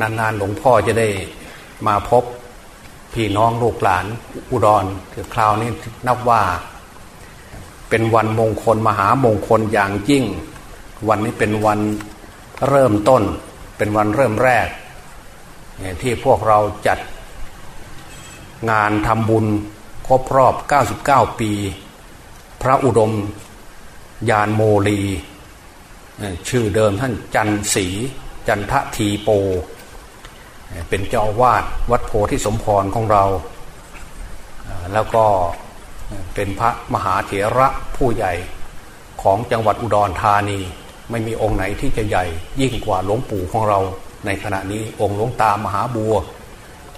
นานๆหลวงพ่อจะได้มาพบพี่น้องลูกหลานอุดรคือคราวนี้นับว่า เป็นวันมงคลมหามงคลอย่างยิ่ง วันนี้เป็นวันเริ่มต้น เป็นวันเริ่มแรก ที่พวกเราจัดงานทำบุญครบรอบ 99 ปี พระอุดมยานโมลี ชื่อเดิมท่านจันสี จันททีโป เป็นเจ้าวาดวัดโพธิสมพรของเรา แล้วก็เป็นพระมหาเถระผู้ใหญ่ของจังหวัดอุดรธานี ไม่มีองค์ไหนที่จะใหญ่ยิ่งกว่าหลวงปู่ของเรา ในขณะนี้องค์หลวงตามหาบัว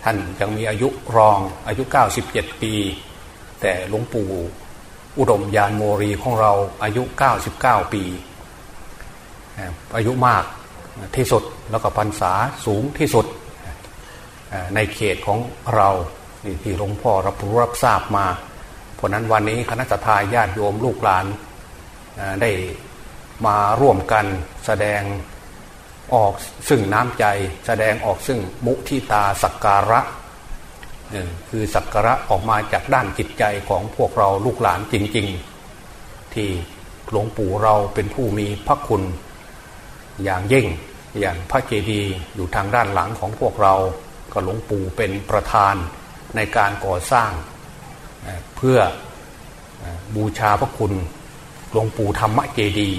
ท่านยังมีอายุรองอายุ 97 ปี แต่หลวงปู่อุดมยานโมรีของเราอายุ 99 ปี อายุมากที่สุดแล้วก็พรรษาสูงที่สุด ในเขตของเราที่หลวงพ่อรับรู้รับทราบมา เพราะนั้นวันนี้คณะทาญาติโยมลูกหลานได้มาร่วมกันแสดงออกซึ่งน้ำใจ แสดงออกซึ่งมุทิตาสักการะคือสักการะออกมาจากด้านจิตใจของพวกเราลูกหลานจริง ๆ ที่หลวงปู่เราเป็นผู้มีพระคุณอย่างยิ่งอย่างพระเจดีย์อยู่ทางด้านหลังของพวกเรา ก็หลวงปู่เป็นประธานในการก่อสร้างเพื่อบูชาพระคุณหลวงปู่ธรรมเจดี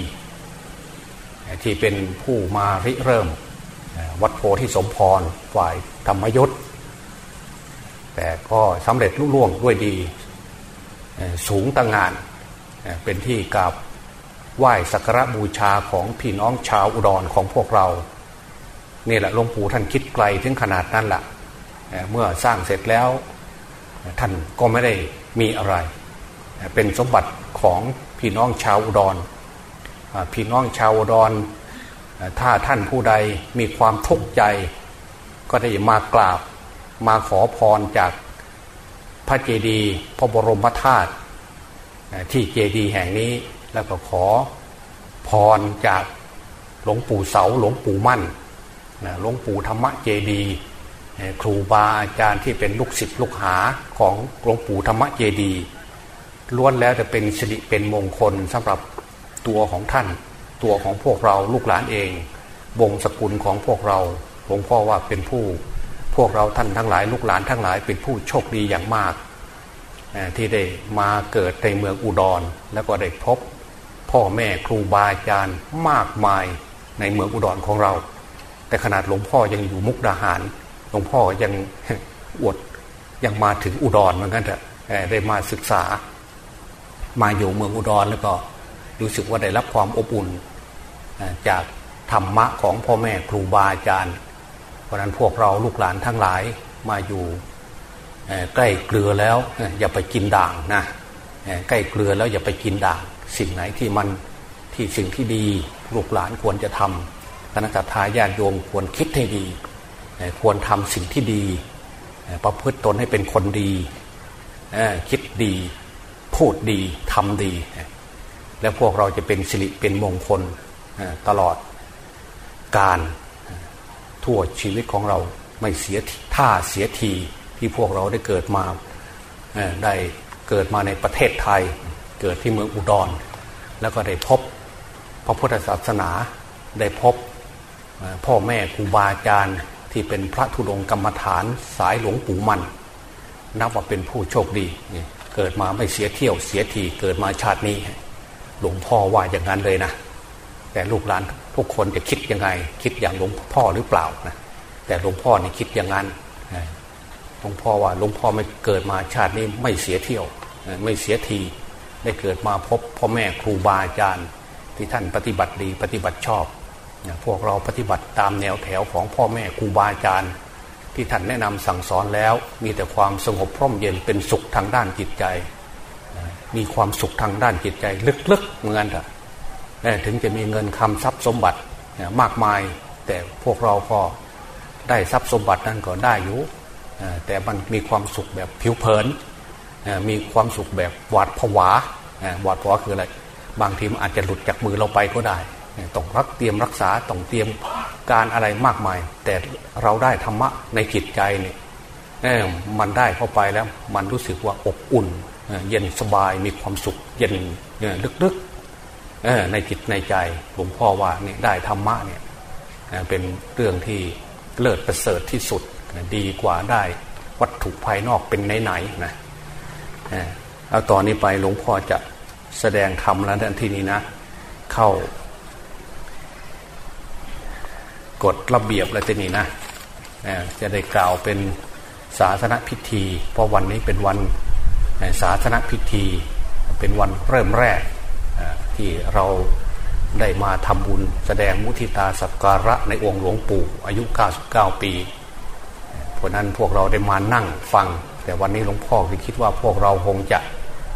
ที่เป็นผู้มาริเริ่มวัดโพธิสมพรฝ่ายธรรมยศแต่ก็สำเร็จลุล่วงด้วยดีสูงตั้งงาน เป็นที่กราบไหว้สักการะบูชาของพี่น้องชาวอุดรของพวกเรา นี่แหละหลวงปู่ท่านคิดไกลถึงขนาดนั้นแหละเมื่อสร้างเสร็จแล้วท่านก็ไม่ได้มีอะไร เป็นสมบัติของพี่น้องชาวอุดรพี่น้องชาวอุดรถ้าท่านผู้ใดมีความทุกข์ใจ ก็ได้มากราบมาขอพรจากพระเจดีย์พระบรมธาตุที่เจดีย์แห่งนี้แล้วก็ขอพรจากหลวงปู่เสาหลวงปู่มั่น หลวงปู่ธรรมเจดีครูบาอาจารย์ที่เป็นลูกศิษย์ลูกหาของหลวงปู่ธรรมเจดีล้วนแล้วจะเป็นสิริเป็นมงคลสำหรับตัวของท่าน ตัวของพวกเราลูกหลานเองวงสกุลของพวกเราหลวงพ่อว่าเป็นผู้ พวกเราท่านทั้งหลาย ลูกหลานทั้งหลายเป็นผู้โชคดีอย่างมาก ที่ได้มาเกิดในเมืองอุดร แล้วก็ได้พบพ่อแม่ครูบาอาจารย์มากมายในเมืองอุดรของเรา แต่ขนาดหลวงพ่อยังอยู่มุกดาหาร หลวงพ่อยังอวดยังมาถึงอุดรเหมือนกันเถอะได้มาศึกษา มาอยู่เมืองอุดรแล้วก็รู้สึกว่าได้รับความอบอุ่นจากธรรมะของพ่อแม่ครูบาอาจารย์ เพราะนั้นพวกเราลูกหลานทั้งหลายมาอยู่ใกล้เกลือแล้วอย่าไปกินด่างนะใกล้เกลือแล้วอย่าไปกินด่าง สิ่งไหนที่มันที่สิ่งที่ดีลูกหลานควรจะทำ คณะทาญาติโยมควรคิดให้ดี ควรทำสิ่งที่ดี ประพฤติตนให้เป็นคนดี คิดดี พูดดีทำดี และพวกเราจะเป็นสิริเป็นมงคลตลอดการทั่วชีวิตของเราไม่เสียท่าเสียทีที่พวกเราได้เกิดมาได้เกิดมาในประเทศไทย เกิดที่เมืองอุดร แล้วก็ได้พบพระพุทธศาสนาได้พบ พ่อแม่ครูบาอาจารย์ที่เป็นพระธุดงกรรมฐานสายหลวงปู่มัน นับว่าเป็นผู้โชคดี เกิดมาไม่เสียเที่ยวเสียทีเกิดมาชาตินี้ หลวงพ่อว่าอย่างนั้นเลยนะ แต่ลูกหลานทุกคนจะคิดยังไง คิดอย่างหลวงพ่อหรือเปล่านะแต่หลวงพ่อนี่คิดอย่างนั้นหลวงพ่อว่าหลวงพ่อไม่เกิดมาชาตินี้ไม่เสียเที่ยวไม่เสียทีได้เกิดมาพบพ่อแม่ครูบาอาจารย์ที่ท่านปฏิบัติดีปฏิบัติชอบ พวกเราปฏิบัติตามแนวแถวของพ่อแม่ครูบาอาจารย์ ที่ท่านแนะนำสั่งสอนแล้ว มีแต่ความสงบพร่มเย็นเป็นสุขทางด้านจิตใจ มีความสุขทางด้านจิตใจ ลึกๆเหมือนกันถึงจะมีเงินคำทรัพย์สมบัติมากมาย แต่พวกเราก็ได้ทรัพย์สมบัตินั้นก็ได้อยู่แต่มันมีความสุขแบบผิวเผินมีความสุขแบบหวาดผวาหวาดผวาคืออะไร บางทีมันอาจจะหลุดจากมือเราไปก็ได้ ต้องรักเตรียมรักษาต้องเตรียมการอะไรมากมาย แต่เราได้ธรรมะในจิตใจเนี่ยมันได้เข้าไปแล้วมันรู้สึกว่าอบอุ่น เย็นสบายมีความสุขเย็นลึกๆในจิตในใจหลวงพ่อว่าเนี่ยได้ธรรมะเนี่ยเป็นเรื่องที่เลิศประเสริฐที่สุดดีกว่าได้วัตถุภายนอกเป็นไหนๆนะเอาตอนนี้ไปหลวงพ่อจะแสดงธรรมแล้วทันทีนี้นะ เข้า กฎระเบียบแล้วทีนี้นะจะได้กล่าวเป็นศาสนพิธี เพราะวันนี้เป็นวันศาสนพิธี เป็นวันเริ่มแรกที่เราได้มาทำบุญแสดงมุทิตาสักการะในองค์หลวงปู่อายุ 99 ปีเพราะนั้นพวกเราได้มานั่งฟัง แต่วันนี้หลวงพ่อคิดว่าพวกเราคงจะ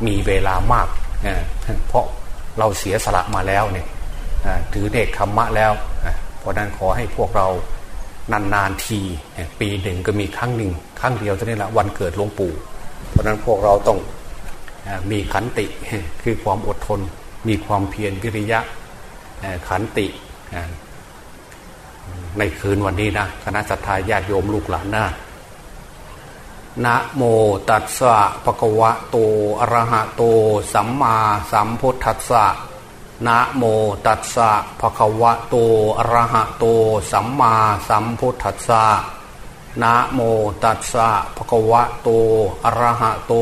มีเวลามากเพราะเราเสียสละมาแล้วเนี่ยถือเด็กธรรมะแล้ว เพราะนั้นขอให้พวกเรานานๆทีปีหนึ่งก็มีครั้งหนึ่งครั้งเดียวเท่านี้แหละวันเกิดหลวงปู่ เพราะนั้นพวกเราต้องมีขันติคือความอดทน มีความเพียรวิริยะขันติในคืนวันนี้นะคณะสัตยาญาติโยมลูกหลานนะนะโมตัสสะปะกวะโตอะระหะโต สัมมาสัมพุทธัสสะ นะโมตัสสะภะคะวะโตอะระหะโต สัมมาสัมพุทธัสสะนะโมตัสสะภะคะวะโตอะระหะโต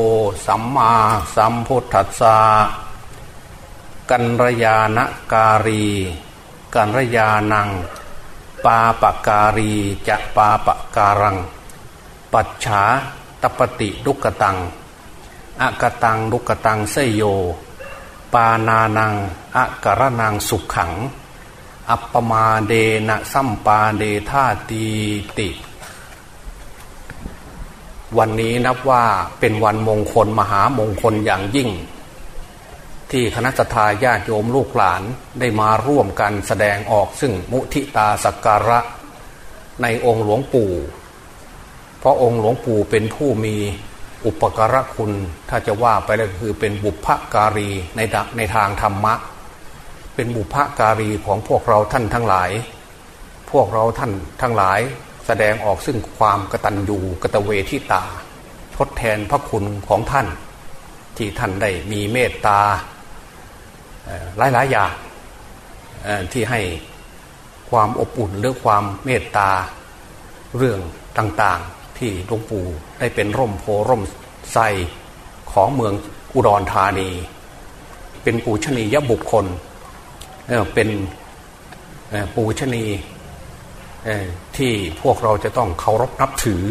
สัมมาสัมพุทธัสสะกัญรยานการี กัญรยานัง ปาปการีจะปาปการัง ปัจฉาตปฏิดุกตัง อกตังดุกตังเสยโย ปานานังอะกรนังสุขขัง อัปปมาเดนะสัมปาเดธาตีติ วันนี้นับว่าเป็นวันมงคลมหามงคลอย่างยิ่ง ที่คณะทาญาติโยมลูกหลานได้มาร่วมกันแสดงออกซึ่งมุทิตาสักการะในองค์หลวงปู่ เพราะองค์หลวงปู่เป็นผู้มี อุปการะคุณถ้าจะว่าไปแล้วคือเป็นบุพการีในในทางธรรมะ เป็นบุพการีของพวกเราท่านทั้งหลาย พวกเราท่านทั้งหลายแสดงออกซึ่งความกตัญญูกตเวทิตา ทดแทนพระคุณของท่าน ที่ท่านได้มีเมตตาหลายหลายอย่างที่ให้ความอบอุ่นหรือความเมตตาเรื่องต่างๆ ที่หลวงปู่ได้เป็นร่มโพร่มไทรของเมืองอุดรธานี เป็นปูชนียบุคคลเป็นปูชนีที่พวกเราจะต้องเคารพนับถือ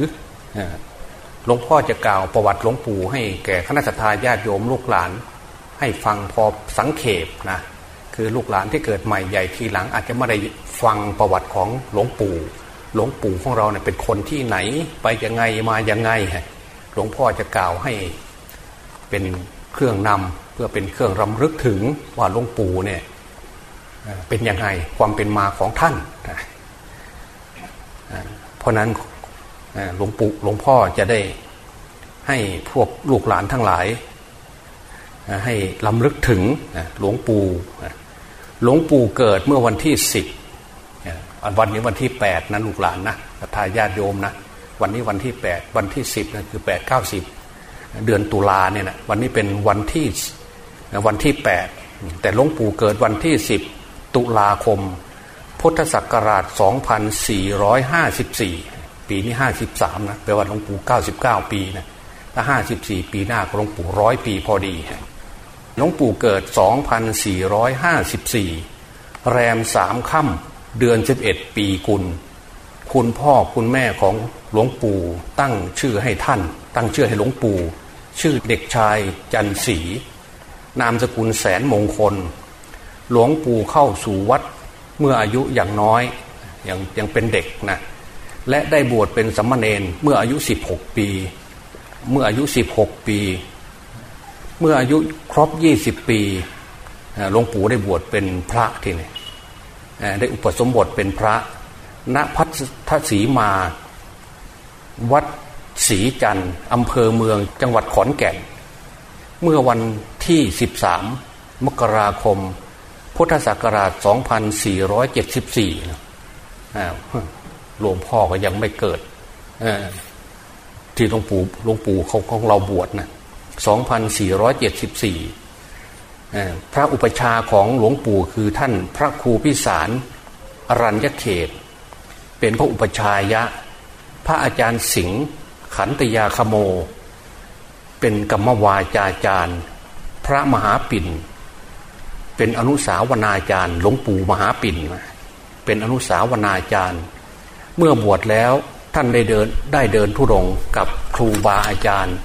หลวงพ่อจะกล่าวประวัติหลวงปู่ให้แก่คณะสัตยาญาติโยมลูกหลาน ให้ฟังพอสังเขปนะคือลูกหลานที่เกิดใหม่ใหญ่ทีหลังอาจจะไม่ได้ฟังประวัติของหลวงปู่ หลวงปู่ของเราเนี่ยเป็นคนที่ไหนไปยังไงมายังไงฮะหลวงพ่อจะกล่าวให้เป็นเครื่องนำเพื่อเป็นเครื่องรำลึกถึงว่าหลวงปู่เนี่ยเป็นยังไงความเป็นมาของท่าน เพราะนั้นหลวงปู่หลวงพ่อจะได้ให้พวกลูกหลานทั้งหลาย ให้ลำลึกถึงหลวงปู่หลวงปู่เกิดเมื่อวันที่สิบ วันนี้วันที่แปดนะลูกหลานนะทายาทโยมนะวันนี้วันที่แปดวันที่สิบนะคือแปดเก้าสิบเดือนตุลาเนี่ยนะวันนี้เป็นวันที่วันที่แปดแต่หลวงปู่เกิดวันที่สิบตุลาคม พุทธศักราชสองพันสี่ร้อยห้าสิบสี่ปีนี้ห้าสิบสามนะแปลว่าหลวงปู่เก้าสิบเก้าปีนะถ้าห้าสิบสี่ปีหน้าหลวงปู่ร้อยปีพอดีหลวงปู่เกิด 2454 แรมสามค่ำ เดือน11ปีกุล คุณพ่อคุณแม่ของหลวงปู่ ตั้งชื่อให้ท่าน ตั้งชื่อให้หลวงปู่ ชื่อเด็กชายจันสีนามสกุลแสนมงคล หลวงปู่เข้าสู่วัดเมื่ออายุอย่างน้อยยังยังเป็นเด็กนะและได้บวชเป็นสัมมาเนนเมื่ออายุ 16 ปี เมื่ออายุ 16 ปี เมื่ออายุครบยี่สิบปีหลวงปู่ได้บวชเป็นพระทีนี้ ได้อุปสมบทเป็นพระ ณพัทศีมา วัดศรีจันทร์อำเภอเมืองจังหวัดขอนแก่น เมื่อวันที่ 13 มกราคม พุทธศักราช 2474หลวงพ่อก็ยังไม่เกิด ที่หลวงปู่หลวงปู่เขาของเราบวชนะ2474 พระอุปชาของหลวงปู่คือท่านพระครูพิสารอรัญญเขต เป็นพระอุปชายะ พระอาจารย์สิงห์ขันตยาคโม เป็นกรรมวาจาจารย์ พระมหาปิ่น เป็นอนุสาวนาจารย์ หลวงปู่มหาปิ่น เป็นอนุสาวนาจารย์ เมื่อบวชแล้วท่านได้เดินได้เดินทุรงกับครูบาอาจารย์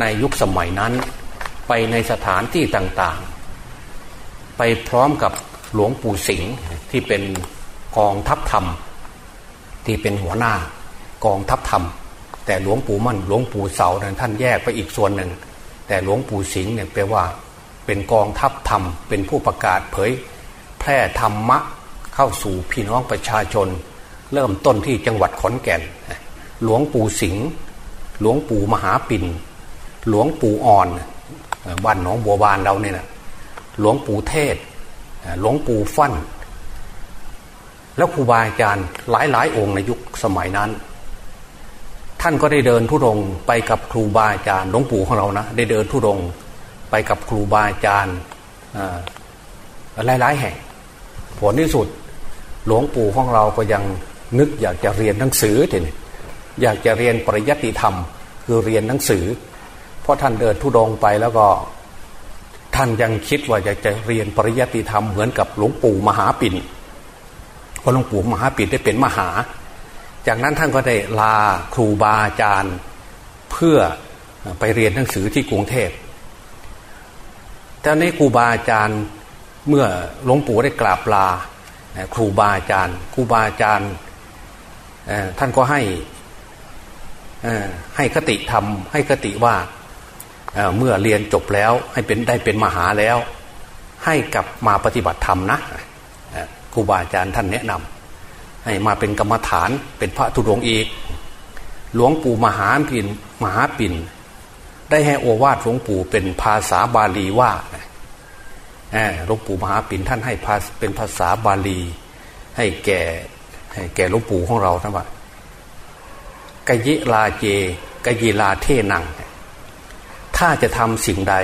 ในยุคสมัยนั้น ไปในสถานที่ต่างๆ ไปพร้อมกับหลวงปู่สิงห์ที่เป็นกองทัพธรรม ที่เป็นหัวหน้ากองทัพธรรม แต่หลวงปู่มั่นหลวงปู่เสาท่านแยกไปอีกส่วนหนึ่ง แต่หลวงปู่สิงห์เนี่ยแปลว่าเป็นกองทัพธรรม เป็นผู้ประกาศเผย แพร่ธรรมะเข้าสู่พี่น้องประชาชน เริ่มต้นที่จังหวัดขอนแก่น หลวงปู่สิงห์หลวงปู่มหาปิ่น หลวงปู่อ่อน บ้านหนองบัวบานเราเนี่ยนะหลวงปู่เทศ หลวงปู่ฟั่น แล้วครูบาอาจารย์หลายหลายองค์ในยุคสมัยนั้น ท่านก็ได้เดินทุรงไปกับครูบาอาจารย์หลวงปู่ของเรานะได้เดินทุรงไปกับครูบาอาจารย์หลายหลายแห่ง ผลที่สุดหลวงปู่ของเราก็ยังนึกอยากจะเรียนหนังสือทีนี้อยากจะเรียนปริยัติธรรม คือเรียนหนังสือ เพราะท่านเดินทุดงไปแล้วก็ท่านยังคิดว่าจะจะเรียนปริยัติธรรมเหมือนกับหลวงปู่มหาปิ่นเพราะหลวงปู่มหาปิ่นได้เป็นมหา จากนั้นท่านก็ได้ลาครูบาอาจารย์เพื่อไปเรียนหนังสือที่กรุงเทพต่ในครูบาอาจารย์เมื่อหลวงปู่ได้กราบลาครูบาอาจารย์ครูบาอาจารย์ท่านก็ให้ให้คติทำให้คติว่า เมื่อเรียนจบแล้วให้เป็นได้เป็นมหาแล้ว ให้กลับมาปฏิบัติธรรมนะครูบาอาจารย์ท่านแนะนำให้มาเป็นกรรมฐานเป็นพระธุดงอีก หลวงปู่มหาปินมหาปิ่นได้ให้โอวาทหลวงปู่เป็นภาษาบาลีว่าหลวงปู่มหาปิ่นท่านให้เป็นภาษาบาลี ให้แก่ให้แก่หลวงปู่ของเราท่านว่ากยิลาเจกยิลาเทนัง ถ้าจะทำสิ่งใด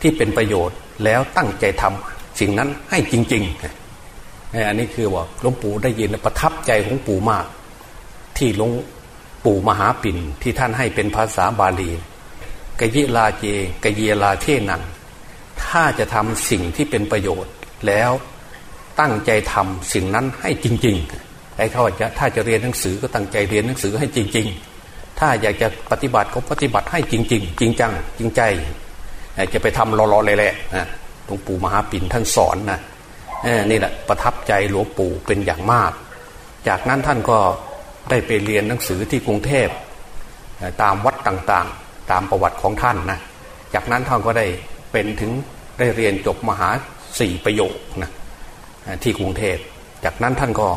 ที่เป็นประโยชน์แล้วตั้งใจทำสิ่งนั้นให้จริงๆอันนี้คือว่าหลวงปู่ได้ยินประทับใจของปู่มาก ที่หลวงปู่มหาปิ่นที่ท่านให้เป็นภาษาบาลีกยิลาเจกยีลาเทนัง ถ้าจะทำสิ่งที่เป็นประโยชน์แล้วตั้งใจทำสิ่งนั้นให้จริง ๆไอ้เขาจะถ้าจะเรียนหนังสือก็ตั้งใจเรียนหนังสือให้จริง ๆ ถ้าอยากจะปฏิบัติก็ปฏิบัติให้จริงๆจริงจังจริงใจจะไปทำรอๆเลยแหละหลวงปู่มหาปิ่นท่านสอนนะนี่แหละประทับใจหลวงปู่เป็นอย่างมาก จากนั้นท่านก็ได้ไปเรียนหนังสือที่กรุงเทพตามวัดต่างๆ ตามประวัติของท่านนะจากนั้นท่านก็ได้เป็นถึงได้เรียนจบมหาสี่ประโยคนะที่กรุงเทพ จากนั้นท่านก็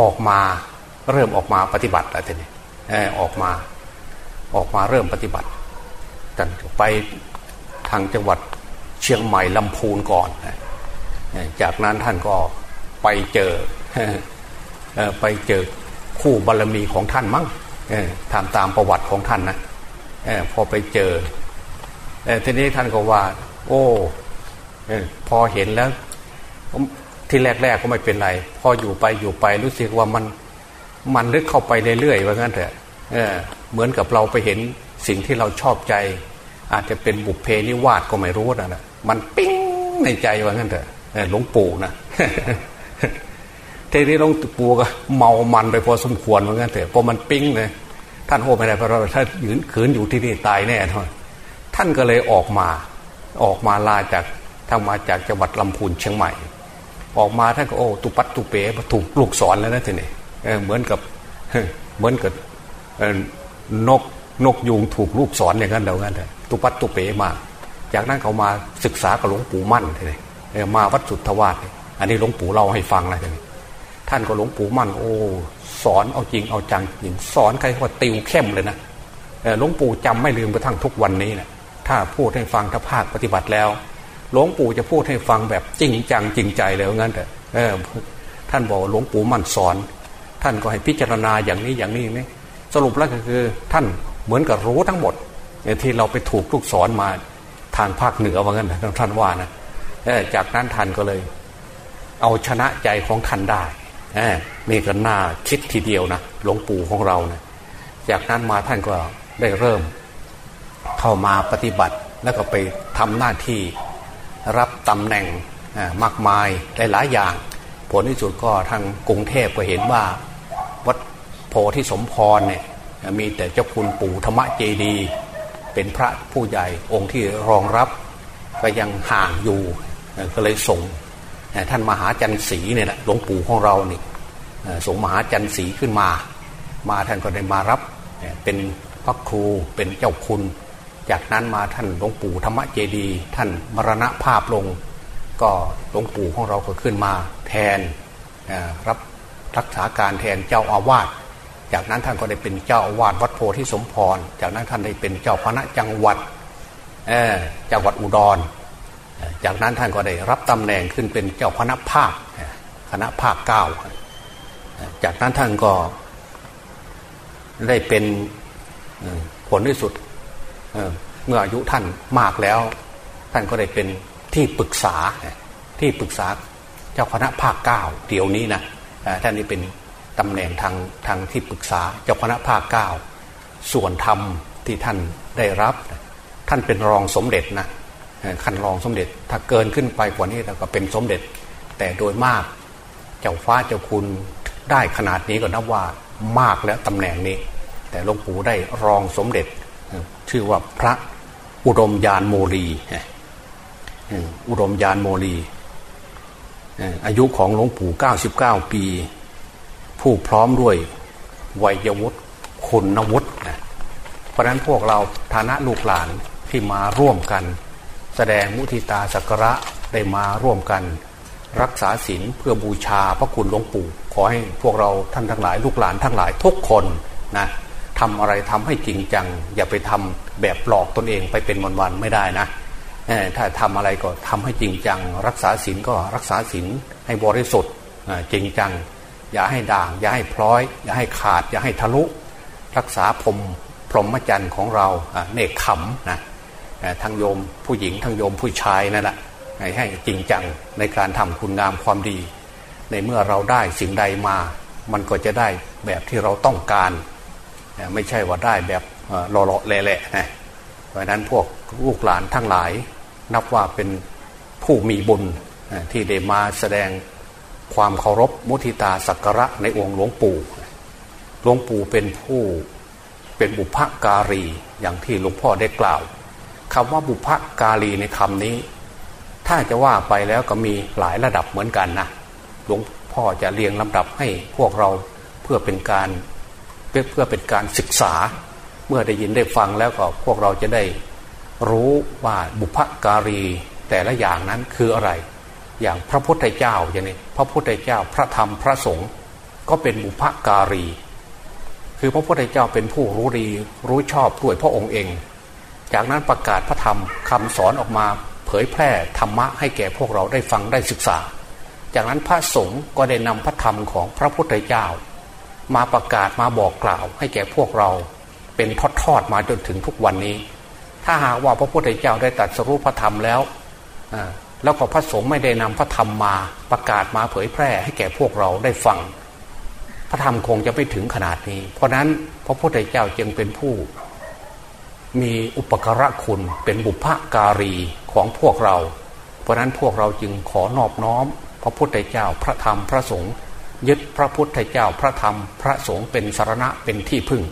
ออกมาเริ่มออกมาปฏิบัติอะไรทีนี้ ออกมาออกมาเริ่มปฏิบัติกันไปทางจังหวัดเชียงใหม่ลำพูนก่อน จากนั้นท่านก็ไปเจอไปเจอคู่บารรมีของท่านมั้งทำตามประวัติของท่านนะพอไปเจอทีนี้ท่านก็ว่า โอ้พอเห็นแล้ว ที่แรกๆก็ไม่เป็นไร พออยู่ไปอยู่ไปรู้สึกว่ามัน มันลึกเข้าไปเรื่อยๆว่างั้นเถอะเออเหมือนกับเราไปเห็นสิ่งที่เราชอบใจ อาจจะเป็นบุพเพนิวาสก็ไม่รู้นะนะมันปิ้งในใจว่างั้นเถอะหลวงปู่นะทีนี้หลวงปู่ก็เมามันไปพอสมควรว่างั้นเถอะพอมันปิ้งเลยท่านโอ้ไม่ได้เพราะเราถ้ายืนขืนอยู่ที่นี่ตายแน่ทอนท่านก็เลยออกมาออกมาลาจากทางมาจากจังหวัดลำพูนเชียงใหม่ ออกมาท่านก็โอ้ตุปัตตุเป๋ถูกลูกสอนแล้วนะทีนี้ เหมือนกับเหมือนกับนกนกยูงถูกลูกสอนอย่างนั้นเดียวกันเลยตุปัตตุเปมา จากนั้นเขามาศึกษากับหลวงปู่มั่นเลยมาวัดสุทธวาสอันนี้หลวงปู่เล่าให้ฟังนะท่านท่านก็หลวงปู่มั่น โอ้สอนเอาจริงเอาจังจริงสอนใครก็ติวเข้มเลยนะหลวงปู่จำไม่ลืมกระทั่งทุกวันนี้นะถ้าพูดให้ฟังถ้าภาคปฏิบัติแล้วหลวงปู่จะพูดให้ฟังแบบจริงจังจริงใจเลยงั้นแต่พท่านบอกหลวงปู่มั่นสอน ท่านก็ให้พิจารณาอย่างนี้อย่างนี้นี่สรุปแล้วก็คือท่านเหมือนกับรู้ทั้งหมดที่เราไปถูกลูกสอนมาทางภาคเหนือว่างั้นท่านว่านะจากนั้นท่านก็เลย เอาชนะใจของท่านได้นี่ก็น่าคิดทีเดียวนะหลวงปู่ของเรานะจากนั้นมาท่านก็ได้เริ่ม เข้ามาปฏิบัติแล้วก็ไปทำหน้าที่รับตำแหน่งมากมายหลายๆอย่าง ผลที่สุดก็ทางกรุงเทพก็เห็นว่า วัดโพธิสมพรเนี่ยมีแต่เจ้าคุณปู่ธรรมเจดี เป็นพระผู้ใหญ่องค์ที่รองรับก็ยังห่างอยู่ก็เลยส่งท่านมหาจันสีเนี่ยแหละหลวงปู่ของเราเนี่ส่งมหาจันสีขึ้นมา มาท่านก็ได้มารับเป็นพระครูเป็นเจ้าคุณ จากนั้นมาท่านหลวงปู่ธรรมเจดี ท่านมรณภาพลง ก็หลวงปู่ของเราก็ขึ้นมาแทนรับรักษาการแทนเจ้าอาวาสจากนั้นท่านก็ได้เป็นเจ้าอาวาสวัดโพธิสมพร จากนั้นท่านได้เป็นเจ้าคณะจังหวัดจังหวัดอุดร จากนั้นท่านก็ได้รับตำแหน่งขึ้นเป็นเจ้าคณะภาคคณะภาคเก้าจากนั้นท่านก็ได้เป็นผลที่สุดเมื่ออายุท่านมากแล้ว ท่านก็ได้เป็น ที่ปรึกษาที่ปรึกษาเจ้าคณะภาคเก้าเดี๋ยวนี้นะท่านนี้เป็นตำแหน่งทางทางที่ปรึกษาเจ้าคณะภาคเก้าส่วนธรรมที่ท่านได้รับ ท่านเป็นรองสมเด็จนะคันรองสมเด็จถ้าเกินขึ้นไปกว่านี้เราก็เป็นสมเด็จ แต่โดยมากเจ้าฟ้าเจ้าคุณได้ขนาดนี้ก็นับว่ามากแล้วตำแหน่งนี้ แต่หลวงปู่ได้รองสมเด็จ ชื่อว่าพระอุดมยานโมลี อุดมยานโมลีอายุของหลวงปู่ 99 ปี ผู้พร้อมด้วยวัยวุฒิคุณวุฒิเพราะนั้นพวกเราฐานะลูกหลานที่มาร่วมกัน แสดงมุทิตาสักระได้มาร่วมกัน รักษาศีลเพื่อบูชาพระคุณหลวงปู่ ขอให้พวกเราท่านทั้งหลาย ลูกหลานทั้งหลายทุกคนนะทำอะไรทำให้จริงจัง อย่าไปทำแบบหลอกตนเองไปเป็นวันๆไม่ได้นะ ถ้าทำอะไรก็ทำให้จริงจัง รักษาศีลก็รักษาศีลให้บริสุทธิ์จริงจัง อย่าให้ด่าง อย่าให้พร้อย อย่าให้ขาด อย่าให้ทะลุ รักษาพรมพรหมจรรย์ของเราเนกขำนะทั้งโยมผู้หญิงทั้งโยมผู้ชายนั่นแหละให้จริงจังในการทำคุณงามความดี ในเมื่อเราได้สิ่งใดมา มันก็จะได้แบบที่เราต้องการ ไม่ใช่ว่าได้แบบหล่อๆเละๆนะเพราะนั้นพวกลูกหลานทั้งหลาย นับว่าเป็นผู้มีบุญที่ได้มาแสดงความเคารพมุทิตาสักการะในองค์หลวงปู่หลวงปู่เป็นผู้เป็นบุพการีอย่างที่หลวงพ่อได้กล่าวคำว่าบุพการีในคำนี้ ถ้าจะว่าไปแล้วก็มีหลายระดับเหมือนกันนะหลวงพ่อจะเรียงลำดับให้พวกเราเพื่อเป็นการเพื่อเป็นการศึกษา เมื่อได้ยินได้ฟังแล้วก็พวกเราจะได้ รู้ว่าบุพการีแต่ละอย่างนั้นคืออะไร อย่างพระพุทธเจ้าอย่างนี้พระพุทธเจ้าพระธรรมพระสงฆ์ก็เป็นบุพการี คือพระพุทธเจ้าเป็นผู้รู้ดีรู้ชอบด้วยพระองค์เอง จากนั้นประกาศพระธรรมคำสอนออกมาเผยแพร่ธรรมะให้แก่พวกเราได้ฟังได้ศึกษา จากนั้นพระสงฆ์ก็ได้นำพระธรรมของพระพุทธเจ้า มาประกาศมาบอกกล่าวให้แก่พวกเราเป็นทอดๆมาจนถึงทุกวันนี้ ถ้าหากว่าพระพุทธเจ้าได้ตรัสรู้พระธรรมแล้วแล้วก็พระสงฆ์ไม่ได้นำพระธรรมมาประกาศมาเผยแพร่ให้แก่พวกเราได้ฟัง พระธรรมคงจะไม่ถึงขนาดนี้ เพราะนั้นพระพุทธเจ้าจึงเป็นผู้ มีอุปการะคุณเป็นบุพการีของพวกเรา เพราะนั้นพวกเราจึงขอนอบน้อม พระพุทธเจ้าพระธรรมพระสงฆ์ยึดพระพุทธเจ้าพระธรรมพระสงฆ์เป็นสารณะเป็นที่พึ่ง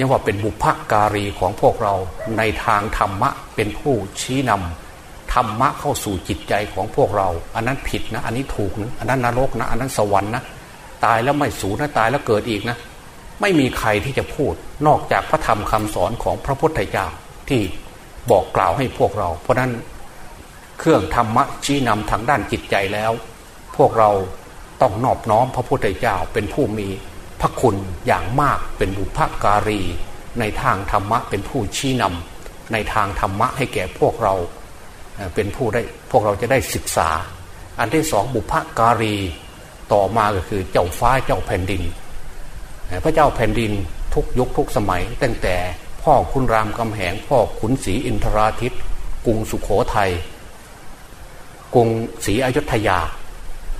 ยังว่าเป็นบุพการีของพวกเราในทางธรรมะเป็นผู้ชี้นำธรรมะเข้าสู่จิตใจของพวกเรา อันนั้นผิดนะ อันนี้ถูกนะอันนั้นนรกนะ อันนั้นสวรรค์นะตายแล้วไม่สูญนะตายแล้วเกิดอีกนะ ไม่มีใครที่จะพูดนอกจากพระธรรมคำสอนของพระพุทธเจ้าที่บอกกล่าวให้พวกเรา เพราะนั้นเครื่องธรรมะชี้นำทางด้านจิตใจแล้ว พวกเราต้องนอบน้อมพระพุทธเจ้าเป็นผู้มี พระคุณอย่างมากเป็นบุพการี ในทางธรรมะเป็นผู้ชี้นำในทางธรรมะให้แก่พวกเราเป็นผู้ได้พวกเราจะได้ศึกษา อันที่สองบุพการีต่อมาก็คือเจ้าฟ้าเจ้าแผ่นดิน พระเจ้าแผ่นดินทุกยุคทุกสมัย ตั้งแต่พ่อคุณรามคำแหง พ่อขุนศรีอินทราทิตกรุงสุขโขทยัยกรุงศรีอยุธยา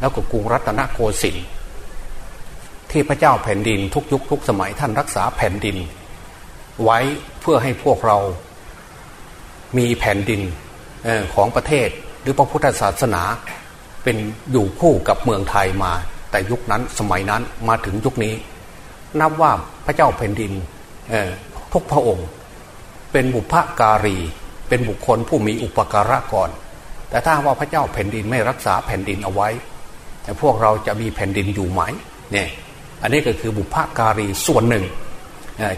แล้วก็กรุงรัตนโกสินทร์ ที่พระเจ้าแผ่นดินทุกยุคทุกสมัยท่านรักษาแผ่นดิน ไว้เพื่อให้พวกเรามีแผ่นดินของประเทศหรือพระพุทธศาสนาเป็นอยู่คู่กับเมืองไทยมา แต่ยุคนั้นสมัยนั้นมาถึงยุคนี้ นับว่าพระเจ้าแผ่นดินทุกพระองค์ เป็นบุพการี เป็นบุคคลผู้มีอุปการะก่อน แต่ถ้าว่าพระเจ้าแผ่นดินไม่รักษาแผ่นดินเอาไว้ แต่พวกเราจะมีแผ่นดินอยู่ไหมเนี่ย อันนี้ก็คือบุพการีส่วนหนึ่ง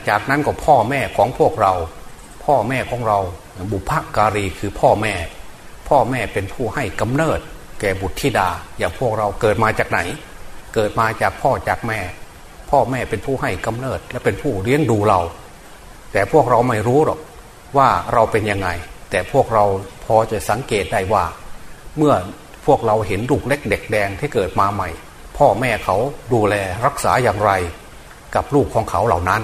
จากนั้นก็พ่อแม่ของพวกเรา พ่อแม่ของเราบุพการีคือพ่อแม่ พ่อแม่เป็นผู้ให้กำเนิด แก่บุตรธิดา อย่างพวกเราเกิดมาจากไหน เกิดมาจากพ่อจากแม่ พ่อแม่เป็นผู้ให้กำเนิด และเป็นผู้เลี้ยงดูเรา แต่พวกเราไม่รู้หรอกว่าเราเป็นยังไง แต่พวกเราพอจะสังเกตได้ว่า เมื่อพวกเราเห็นลูกเล็กเด็กแดงที่เกิดมาใหม่ พ่อแม่เขาดูแลรักษาอย่างไรกับลูกของเขาเหล่านั้น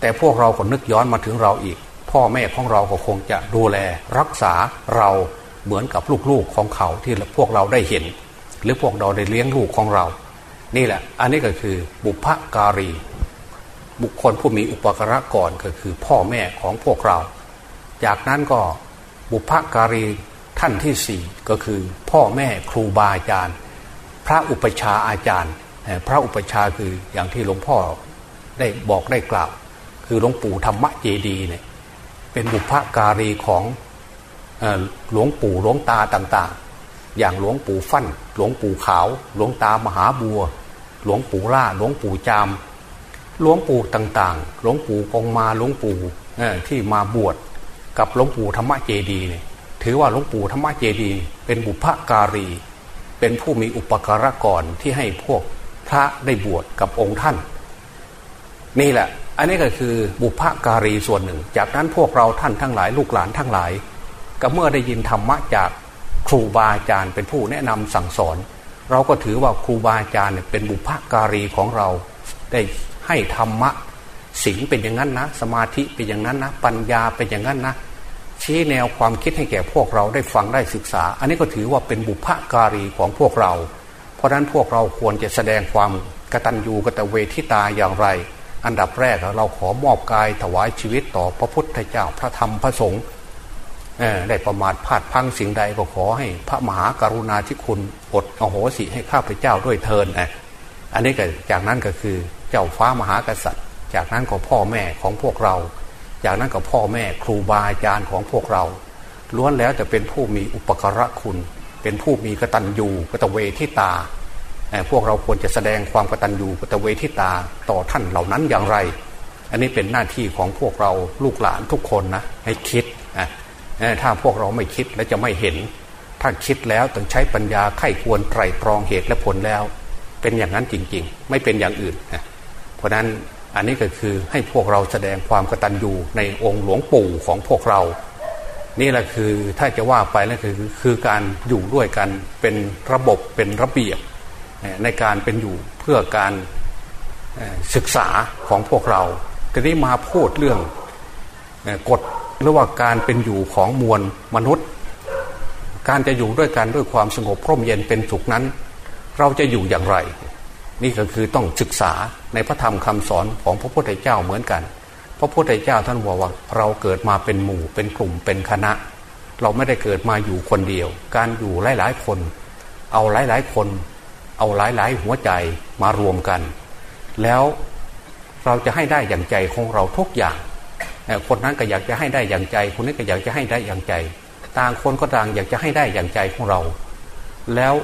แต่พวกเราก็นึกย้อนมาถึงเราอีก พ่อแม่ของเราก็คงจะดูแลรักษาเราเหมือนกับลูกๆของเขาที่พวกเราได้เห็น หรือพวกเราได้เลี้ยงลูกของเรา นี่แหละ อันนี้ก็คือบุพการี บุคคลผู้มีอุปการะก่อนก็คือพ่อแม่ของพวกเรา จากนั้นก็บุพการีท่านที่สี่ก็คือ พ่อแม่ครูบาอาจารย์ พระอุปชาอาจารย์ พระอุปชาคืออย่างที่หลวงพ่อได้บอกได้กล่าว คือหลวงปู่ธรรมะเจดีเนี่ยเป็นบุพการีของหลวงปู่หลวงตาต่างๆ อย่างหลวงปู่ฟั่น หลวงปู่ขาว หลวงตามหาบัว หลวงปู่ล่าหลวงปู่จามหลวงปู่ต่างๆ หลวงปู่กองมาหลวงปู่ที่มาบวชกับหลวงปู่ธรรมะเจดีเนี่ยถือว่าหลวงปู่ธรรมะเจดี เป็นบุพการี เป็นผู้มีอุปการะก่อนที่ให้พวกพระได้บวชกับองค์ท่าน นี่แหละ อันนี้ก็คือบุพการีส่วนหนึ่ง จากนั้นพวกเราท่านทั้งหลายลูกหลานทั้งหลาย ก็เมื่อได้ยินธรรมะจากครูบาอาจารย์เป็นผู้แนะนำสั่งสอน เราก็ถือว่าครูบาอาจารย์เป็นบุพการีของเราได้ให้ธรรมะสิ่งเป็นอย่างนั้นนะ สมาธิเป็นอย่างนั้นนะ ปัญญาเป็นอย่างนั้นนะ ชี้แนวความคิดให้แก่พวกเราได้ฟังได้ศึกษา อันนี้ก็ถือว่าเป็นบุพการีของพวกเรา เพราะฉะนั้นพวกเราควรจะแสดงความกตัญญูกตเวทิตาอย่างไร อันดับแรกเราขอมอบกายถวายชีวิตต่อพระพุทธเจ้าพระธรรมพระสงฆ์ได้ประมาทพลาดพังสิ่งใดก็ขอให้พระมหากรุณาธิคุณอดอโหสิให้ข้าพเจ้าด้วยเทินอันนี้ก็จากนั้นก็คือเจ้าฟ้ามหากษัตริย์ จากนั้นก็พ่อแม่ของพวกเรา จากนั้นก็พ่อแม่ครูบาอาจารย์ของพวกเรา ล้วนแล้วจะเป็นผู้มีอุปการะคุณ เป็นผู้มีกตัญญูกตเวทิตา พวกเราควรจะแสดงความกตัญญูกตเวทิตาต่อท่านเหล่านั้นอย่างไร อันนี้เป็นหน้าที่ของพวกเราลูกหลานทุกคนนะให้คิดถ้าพวกเราไม่คิดและจะไม่เห็น ถ้าคิดแล้วต้องใช้ปัญญาไข้ควรไตรตรองเหตุและผลแล้ว เป็นอย่างนั้นจริง ๆ ไม่เป็นอย่างอื่น เพราะนั้น อันนี้ก็คือให้พวกเราแสดงความกตัญญูในองค์หลวงปู่ของพวกเรา นี่แหละคือถ้าจะว่าไปแล้วคือคือการอยู่ด้วยกันเป็นระบบเป็นระเบียบในการเป็นอยู่เพื่อการศึกษาของพวกเราทีนี้มาพูดเรื่องกฎหรือว่าการเป็นอยู่ของมวลมนุษย์ การจะอยู่ด้วยกันด้วยความสงบพร่มเย็นเป็นสุขนั้น เราจะอยู่อย่างไร นี่ก็คือต้องศึกษา ในพระธรรมคำสอนของพระพุทธเจ้าเหมือนกัน พระพุทธเจ้าท่านบอกว่าเราเกิดมาเป็นหมู่เป็นกลุ่มเป็นคณะ เราไม่ได้เกิดมาอยู่คนเดียว การอยู่หลายๆคน เอาหลายๆคน เอาหลายๆหัวใจมารวมกัน แล้วเราจะให้ได้อย่างใจของเราทุกอย่างคนนั้นก็อยากจะให้ได้อย่างใจ คนนี้ก็อยากจะให้ได้อย่างใจ ต่างคนก็ต่างอยากจะให้ได้อย่างใจของเรา แล้ว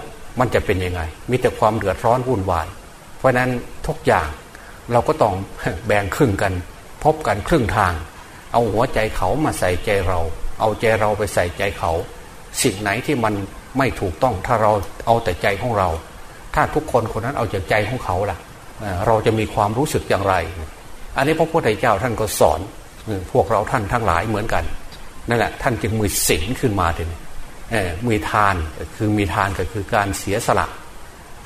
มันจะเป็นยังไง มีแต่ความเดือดร้อนวุ่นวาย ราะนั้นทุกอย่างเราก็ต้องแบ่งครึ่งกัน พบกันครึ่งทาง เอาหัวใจเขามาใส่ใจเรา เอาใจเราไปใส่ใจเขา สิ่งไหนที่มันไม่ถูกต้องถ้าเราเอาแต่ใจของเรา ถ้าทุกคนคนนั้นเอาจากใจของเขาล่ะ เราจะมีความรู้สึกอย่างไร อันนี้พระพุทธเจ้าท่านก็สอนพวกเราท่านทั้งหลายเหมือนกันนั่นแหละท่านจึงมีศีลขึ้นมาทีนี้มีทานคือมีทานก็คือการเสียสละ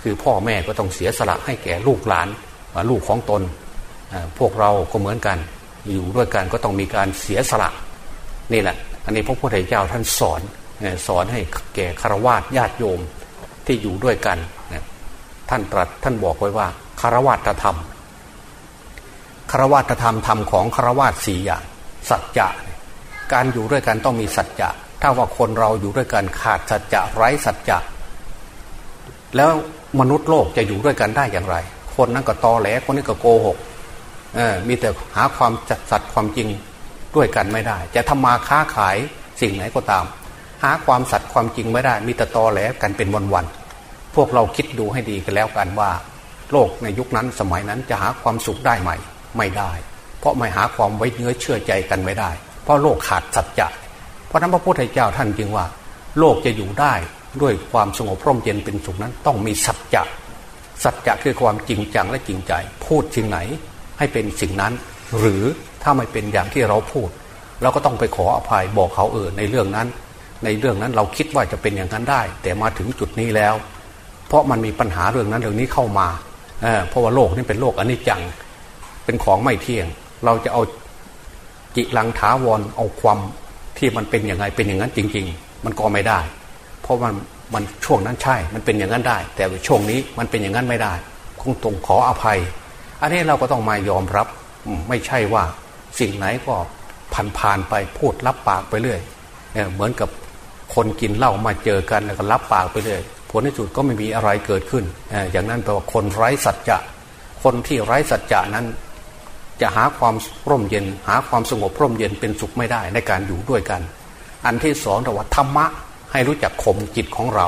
คือพ่อแม่ก็ต้องเสียสละให้แก่ลูกหลานลูกของตน พวกเราก็เหมือนกัน อยู่ด้วยกันก็ต้องมีการเสียสละนี่แหละ อันนี้พระพุทธเจ้าท่านสอนสอนให้แก่คารวะญาติโยมที่อยู่ด้วยกันท่านตรัสท่านบอกไว้ว่าคารวะธรรมคารวะธรรมธรรมของคารวะสี่อย่างสัจจะการอยู่ด้วยกันต้องมีสัจจะถ้าว่าคนเราอยู่ด้วยกันขาดสัจจะไร้สัจจะแล้ว มนุษย์โลกจะอยู่ด้วยกันได้อย่างไร คนนั้นก็ตอแหลคนนี้ก็โกหกมีแต่หาความจัดสัตย์ความจริงด้วยกันไม่ได้ จะทำมาค้าขายสิ่งไหนก็ตาม หาความสัตย์ความจริงไม่ได้ มีแต่ตอแหลกันเป็นวันๆพวกเราคิดดูให้ดีกันแล้วกันว่า โลกในยุคนั้นสมัยนั้นจะหาความสุขได้ไหมไม่ได้ เพราะไม่หาความไว้เนื้อเชื่อใจกันไม่ได้ เพราะโลกขาดสัจจะเพราะนั้นพระพุทธเจ้าท่านจึงว่า โลกจะอยู่ได้ ด้วยความสงบพร่มเย็นเป็นสุขนั้น ต้องมีสัจจะสัจจะคือความจริงจังและจริงใจ พูดสิ่งไหนให้เป็นสิ่งนั้น หรือถ้าไม่เป็นอย่างที่เราพูด เราก็ต้องไปขออภัยบอกเขาเออในเรื่องนั้น ในเรื่องนั้นเราคิดว่าจะเป็นอย่างนั้นได้ แต่มาถึงจุดนี้แล้ว เพราะมันมีปัญหาเรื่องนั้นเรื่องนี้เข้ามาเเพราะว่าโลกนี่เป็นโลกอนิจจังเป็นของไม่เที่ยง เราจะเอาจิลังท้าวรเอาความที่มันเป็นอย่างไงเป็นอย่างนั้นจริง ๆ มันก็ไม่ได้ เพราะมันมันช่วงนั้นใช่ มันเป็นอย่างนั้นได้ แต่ช่วงนี้มันเป็นอย่างนั้นไม่ได้ คงตรงขออภัย อันนี้เราก็ต้องมายอมรับ ไม่ใช่ว่าสิ่งไหนก็ผ่านผ่านไปพูดรับปากไปเรื่อยเหมือนกับคนกินเหล้ามาเจอกันแล้วก็รับปากไปเรื่อยผลในสุดก็ไม่มีอะไรเกิดขึ้น อย่างนั้นแปลว่าคนไร้สัจจะ คนที่ไร้สัจจะนั้น จะหาความร่มเย็น หาความสงบร่มเย็นเป็นสุขไม่ได้ในการอยู่ด้วยกัน อันที่สองแต่ว่าธรรมะ ให้รู้จักข่มจิตของเรา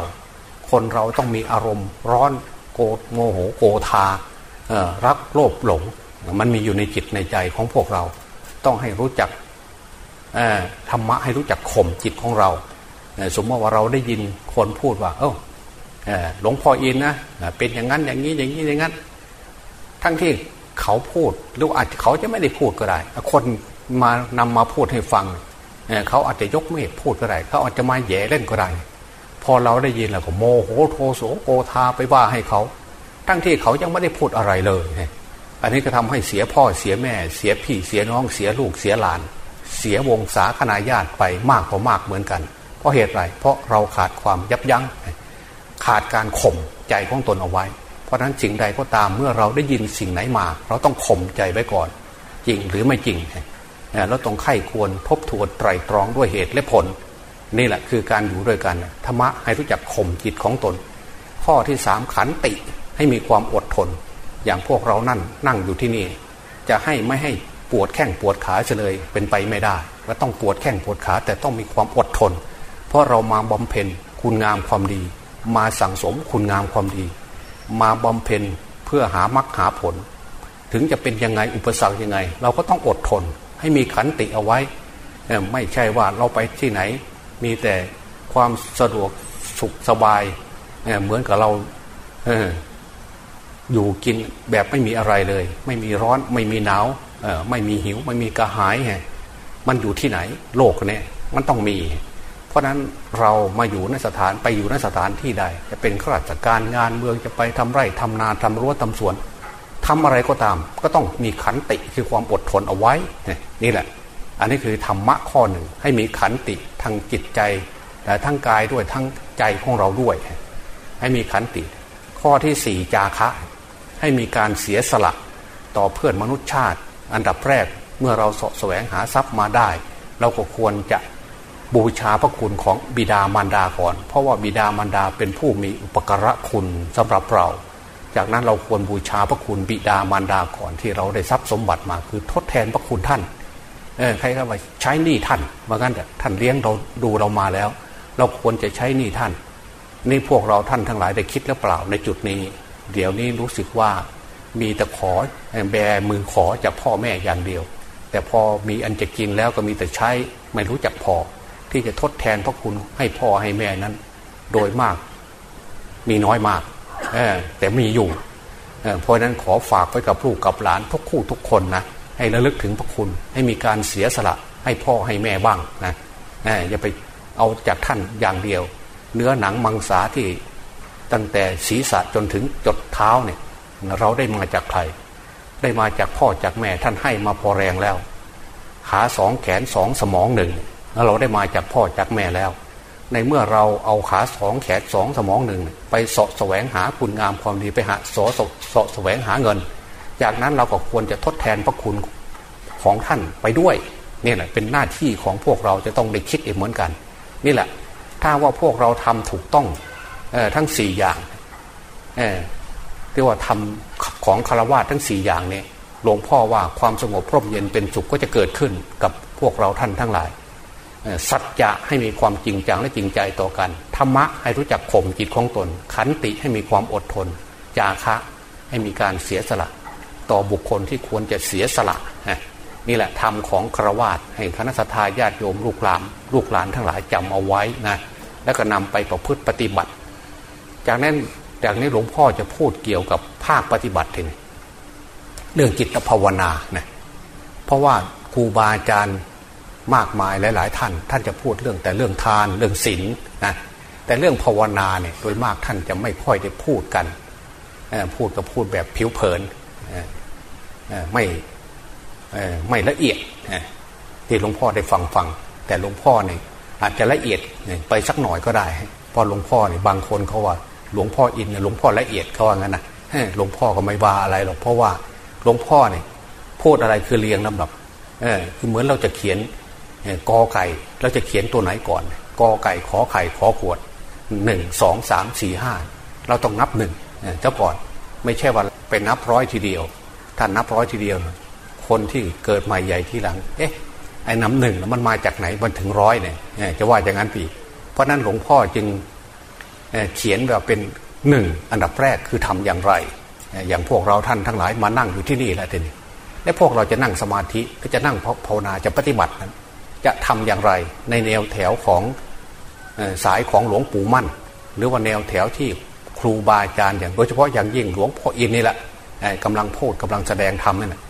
คนเราต้องมีอารมณ์ ร้อนโกรธโมโหโกธารักโลภหลง มันมีอยู่ในจิตในใจของพวกเรา ต้องให้รู้จักธรรมะให้รู้จักข่มจิตของเรา สมมติว่าเราได้ยินคนพูดว่า เออหลวงพ่ออินนะเป็นอย่างนั้นอย่างนี้อย่างนี้อย่างนั้น ทั้งที่เขาพูดหรืออาจจะเขาจะไม่ได้พูดก็ได้ คนมานำมาพูดให้ฟังเเขาอาจจะยกไม่พูดก็ได้เขาอาจจะมาแย่เล่นก็ได้พอเราได้ยินแล้วก็โมโหโทโสโกธาไปว่าให้เขาทั้งที่เขายังไม่ได้พูดอะไรเลย อันนี้ก็ทำให้เสียพ่อเสียแม่ เสียพี่เสียน้องเสียลูกเสียหลาน เสียวงศาคณาญาติไปมากกว่ามากเหมือนกัน เพราะเหตุไรเพราะเราขาดความยับยัง้งขาดการข่มใจของตนเอาไว้ เพราะนั้นสิ่งใดก็ตามเมื่อเราได้ยินสิ่งไหนมา เราต้องข่มใจไว้ก่อน จริงหรือไม่จริง เราต้องไข้ควรทบทวนไตรตรองด้วยเหตุและผล นี่แหละคือการอยู่ด้วยกันธรรมะให้รู้จักข่มจิตของตน ข้อที่สามขันติให้มีความอดทน อย่างพวกเรานั่นนั่งอยู่ที่นี่ จะให้ไม่ให้ปวดแข้งปวดขาเฉลยเป็นไปไม่ได้ก็ต้องปวดแข้งปวดขาแต่ต้องมีความอดทน เพราะเรามาบำเพ็ญคุณงามความดี มาสั่งสมคุณงามความดี มาบำเพ็ญเพื่อหามรรคหาผล ถึงจะเป็นยังไงอุปสรรคยังไง เราก็ต้องอดทน ให้มีขันติเอาไว้ ไม่ใช่ว่าเราไปที่ไหน มีแต่ความสะดวกสุขสบายเหมือนกับเราอยู่กินแบบไม่มีอะไรเลย ไม่มีร้อนไม่มีหนาวไม่มีหิวไม่มีกระหายมันอยู่ที่ไหน โลกเนี่ยมันต้องมี เพราะนั้นเรามาอยู่ในสถานไปอยู่ในสถานที่ใด จะเป็นข้าราชการงานเมืองจะไปทำไร่ทำนาทำรั้วทำสวน ทำอะไรก็ตาม ก็ต้องมีขันติคือความอดทนเอาไว้ นี่แหละ อันนี้คือธรรมะข้อหนึ่งให้มีขันติทางจิตใจแต่ทั้งกายด้วยทั้งใจของเราด้วย ให้มีขันติ ข้อที่สี่จาคะ ให้มีการเสียสละต่อเพื่อนมนุษยชาติ อันดับแรกเมื่อเราสแสวงหาทรัพย์มาได้ เราก็ควรจะบูชาพระคุณของบิดามารดาก่อน เพราะว่าบิดามารดาเป็นผู้มีอุปการะคุณสำหรับเรา จากนั้นเราควรบูชาพระคุณบิดามารดาก่อนที่เราได้ทรัพย์สมบัติมาคือทดแทนพระคุณท่านเออใครก็ว่าใช้หนี้ท่านว่างั้นแต่ท่านเลี้ยงเราดูเรามาแล้ว เราควรจะใช้หนี้ท่าน นี่พวกเราท่านทั้งหลายได้คิดแล้วเปล่าในจุดนี้ เดี๋ยวนี้รู้สึกว่ามีแต่ขอแบมือขอจากพ่อแม่อย่างเดียว แต่พอมีอันจะกินแล้วก็มีแต่ใช้ไม่รู้จักพอ ที่จะทดแทนพระคุณให้พ่อให้แม่นั้น โดยมาก มีน้อยมาก แต่มีอยู่เพราะนั้นขอฝากไว้กับลูกกับหลานทุกคู่ทุกคนนะให้ระลึกถึงพระคุณให้มีการเสียสละให้พ่อให้แม่บ้างนะอย่าไปเอาจากท่านอย่างเดียว เนื้อหนังมังสาที่ตั้งแต่ศีรษะจนถึงจดเท้าเนี่ยเราได้มาจากใคร ได้มาจากพ่อจากแม่ท่านให้มาพอแรงแล้ว ขาสองแขนสองสมองหนึ่งแล้วเราได้มาจากพ่อจากแม่แล้ว ในเมื่อเราเอาขาสองแขนสองสมองหนึ่งไปสาะแสวงหาคุณงามความดีไปหาสาะสาะแสวงหาเงิน จากนั้นเราก็ควรจะทดแทนพระคุณของท่านไปด้วยนี่แหละเป็นหน้าที่ของพวกเราจะต้องได้คิดเองเหมือนกัน นี่แหละ ถ้าว่าพวกเราทำถูกต้องออทั้งสี่อย่างเรียกว่าทำของคารวะทั้งสี่อย่างนี้หลวงพ่อว่าความสงบพร่มเย็นเป็นสุขก็จะเกิดขึ้นกับพวกเราท่านทั้งหลาย สัจจะให้มีความจริงจังและจริงใจต่อกัน ธรรมะให้รู้จักข่มจิตของตน ขันติให้มีความอดทน จาคะให้มีการเสียสละ ต่อบุคคลที่ควรจะเสียสละ นี่แหละธรรมของครวาตให้คณะสัตยาญาติโยมลูกหลานลูกหลานทั้งหลายจำเอาไว้นะ แล้วก็นำไปประพฤติปฏิบัติ จากนั้นจากนี้หลวงพ่อจะพูดเกี่ยวกับภาคปฏิบัติทีนี้เรื่องจิตภาวนานะเพราะว่าครูบาอาจารย์ มากมายหลาย ๆ ท่าน ท่านจะพูดเรื่องแต่เรื่องทานเรื่องศีลนะแต่เรื่องภาวนาเนี่ยโดยมากท่านจะไม่ค่อยได้พูดกันพูดก็พูดแบบผิวเผินไม่ไม่ละเอียดที่หลวงพ่อได้ฟังฟังแต่หลวงพ่อเนี่ยอาจจะละเอียดไปสักหน่อยก็ได้พอหลวงพ่อเนี่ยบางคนเขาว่า หลวงพ่ออินเนี่ยหลวงพ่อละเอียดเขาว่างั้นนะหลวงพ่อก็ไม่ว่าอะไรหรอกเพราะว่าหลวงพ่อเนี่ยพูดอะไรคือเรียงลำดับเออคือเหมือนเราจะเขียน กอไก่เราจะเขียนตัวไหนก่อนกอไก่ขอไข่ขอขวดหนึ่งสองสามสี่ห้าเราต้องนับหนึ่งเจ้าก่อนไม่ใช่ว่าไปนับร้อยทีเดียวถ้านับร้อยทีเดียว คนที่เกิดใหม่ใหญ่ทีหลัง เอ๊ะไอ้น้ำหนึ่งมันมาจากไหนมันถึงร้อยเนี่ยจะว่าอย่างนั้นปีเพราะนั้นหลวงพ่อจึงเขียนแบบเป็นหนึ่งอันดับแรกคือทำอย่างไร อย่างพวกเราท่านทั้งหลายมานั่งอยู่ที่นี่แล้วทีนี้และพวกเราจะนั่งสมาธิก็จะนั่งภาวนาจะปฏิบัตินั้น จะทำอย่างไร ในแนวแถวของสายของหลวงปู่มั่น หรือว่าแนวแถวที่ครูบาอาจารย์อย่างโดยเฉพาะอย่างยิ่งหลวงพ่ออินนี่แหละกำลังพูดกำลังแสดงธรรมนั่นะ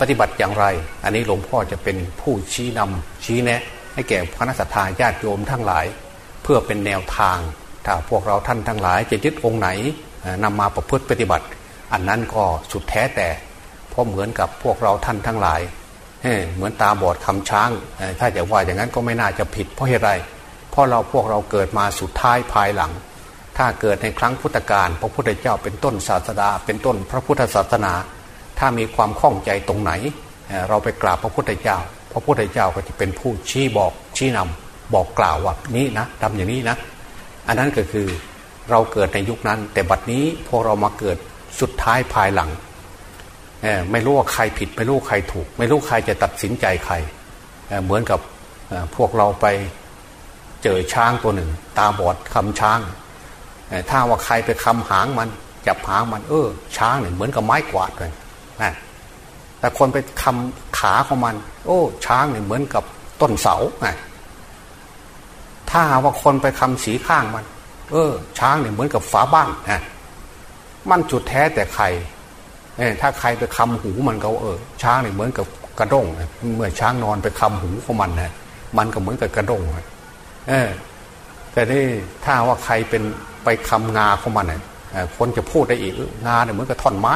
ปฏิบัติอย่างไร อันนี้หลวงพ่อจะเป็นผู้ชี้นำชี้แนะ ให้แก่คณะสัตยาญาติโยมทั้งหลาย เพื่อเป็นแนวทางถ้าพวกเราท่านทั้งหลายจะยึดองค์ไหนนำมาประพฤติปฏิบัติ อันนั้นก็สุดแท้แต่เพราะเหมือนกับพวกเราท่านทั้งหลาย เหมือนตาบอดคำช้าง ถ้าจะว่าอย่างนั้นก็ไม่น่าจะผิด เพราะเหตุไร เพราะเราพวกเราเกิดมาสุดท้ายภายหลัง ถ้าเกิดในครั้งพุทธกาลพระพุทธเจ้าเป็นต้นศาสดา เป็นต้นพระพุทธศาสนา ถ้ามีความข้องใจตรงไหน เราไปกราบพระพุทธเจ้า พระพุทธเจ้าก็จะเป็นผู้ชี้บอกชี้นำบอกกล่าวว่านี้นะทำอย่างนี้นะ อันนั้นก็คือเราเกิดในยุคนั้น แต่บัดนี้พวกเรามาเกิดสุดท้ายภายหลัง ไม่รู้ว่าใครผิด ไม่รู้ใครถูก ไม่รู้ใครจะตัดสินใจใครเหมือนกับพวกเราไปเจอช้างตัวหนึ่ง ตาบอดคำช้างถ้าว่าใครไปคำหางมัน จับหางมัน เออ ช้างเนี่ยเหมือนกับไม้กวาดเลยนะแต่คนไปคำขาของมัน โอ้ ช้างเนี่ยเหมือนกับต้นเสาไงถ้าว่าคนไปคำสีข้างมัน เออ ช้างเนี่ยเหมือนกับฝาบ้านนะมันจุดแท้แต่ใคร ถ้าใครไปคำหูมันก็เออช้างเนี่ยเหมือนกับกระด้งเมื่อช้างนอนไปคำหูของมันนะมันก็เหมือนกับกระด้งเออแต่นี่ถ้าว่าใครเป็นไปคำงาของมันเนี่ยคนจะพูดได้อีกงาเนี่ยเหมือนกับท่อนไม้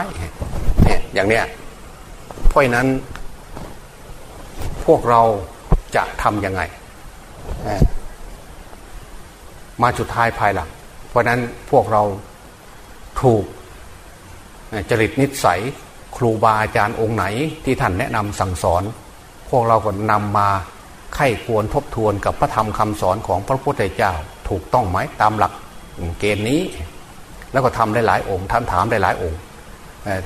เนี่ยอย่างเนี้ยเพราะนั้น พวกเราจะทำยังไงมาจุดท้ายภายหลังเพราะนั้นพวกเราถูก จริตนิสัยครูบาอาจารย์องค์ไหนที่ท่านแนะนำสั่งสอน พวกเราก็นำมาไข้ควรทบทวนกับพระธรรมคำสอนของพระพุทธเจ้าถูกต้องไหมตามหลักเกณฑ์นี้ แล้วก็ทำได้หลายองค์ท่านถามได้หลายองค์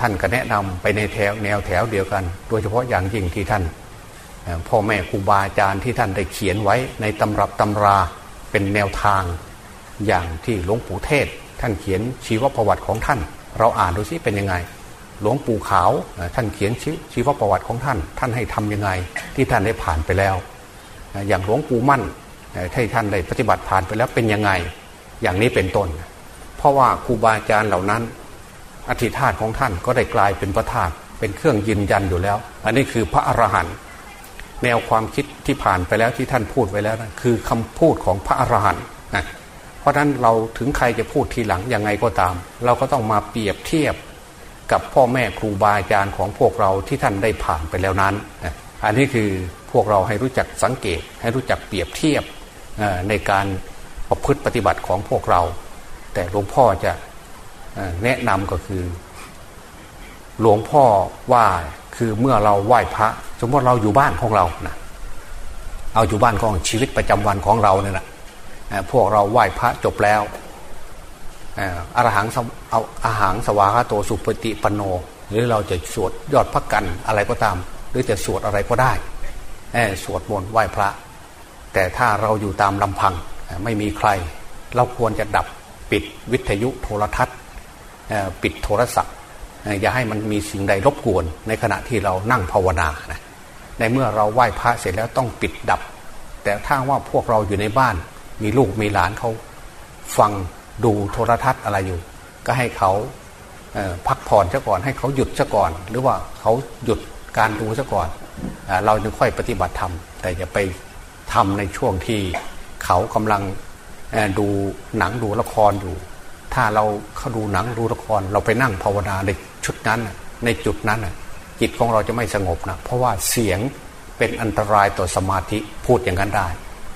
ท่านก็แนะนำไปในแถวแนวแถวเดียวกัน โดยเฉพาะอย่างยิ่งที่ท่านพ่อแม่ครูบาอาจารย์ที่ท่านได้เขียนไว้ในตำรับตำราเป็นแนวทางอย่างที่หลวงปู่เทศ ท่านเขียนชีวประวัติของท่าน เราอ่านดูซิเป็นยังไง หลวงปู่ขาวท่านเขียนชีวประวัติของท่าน ท่านให้ทํำยังไง ที่ท่านได้ผ่านไปแล้ว อย่างหลวงปู่มั่นที่ท่านได้ปฏิบัติผ่านไปแล้วเป็นยังไง อย่างนี้เป็นต้น เพราะว่าครูบาอาจารย์เหล่านั้นอธิธาตของท่านก็ได้กลายเป็นพระธาตุเป็นเครื่องยืนยันอยู่แล้ว อันนี้คือพระอรหันต์แนวความคิดที่ผ่านไปแล้วที่ท่านพูดไว้แล้วนะคือคำพูดของพระอรหันต์นะ เพราะฉะนั้นเราถึงใครจะพูดทีหลังยังไงก็ตาม เราก็ต้องมาเปรียบเทียบกับพ่อแม่ครูบาอาจารย์ของพวกเราที่ท่านได้ผ่านไปแล้วนั้น อันนี้คือพวกเราให้รู้จักสังเกต ให้รู้จักเปรียบเทียบในการประพฤติปฏิบัติของพวกเรา แต่หลวงพ่อจะแนะนำก็คือ หลวงพ่อว่าคือเมื่อเราไหว้พระ สมมติเราอยู่บ้านของเรานะเอาอยู่บ้านของชีวิตประจำวันของเราเนี่ยนะ พวกเราไหว้พระจบแล้วอรหังเอาอาหารสวาคาโตสุปฏิปโน หรือเราจะสวดยอดพระกันอะไรก็ตาม หรือจะสวดอะไรก็ได้สวดมนต์ไหว้พระ แต่ถ้าเราอยู่ตามลำพังไม่มีใคร เราควรจะดับปิดวิทยุโทรทัศน์ปิดโทรศัพท์อย่าให้มันมีสิ่งใดรบกวน ในขณะที่เรานั่งภาวนานะในเมื่อเราไหว้พระเสร็จแล้วต้องปิดดับ แต่ถ้าว่าพวกเราอยู่ในบ้าน มีลูกมีหลานเขาฟังดูโทรทัศน์อะไรอยู่ ก็ให้เขาพักผ่อนซะก่อน ให้เขาหยุดซะก่อน หรือว่าเขาหยุดการดูซะก่อน เราจะค่อยปฏิบัติธรรม แต่อย่าไปทำในช่วงที่เขากำลังดูหนังดูละครอยู่ ถ้าเราเขาดูหนังดูละคร เราไปนั่งภาวนาในชุดนั้น ในจุดนั้นจิตของเราจะไม่สงบนะ เพราะว่าเสียงเป็นอันตรายต่อสมาธิพูดอย่างนั้นได้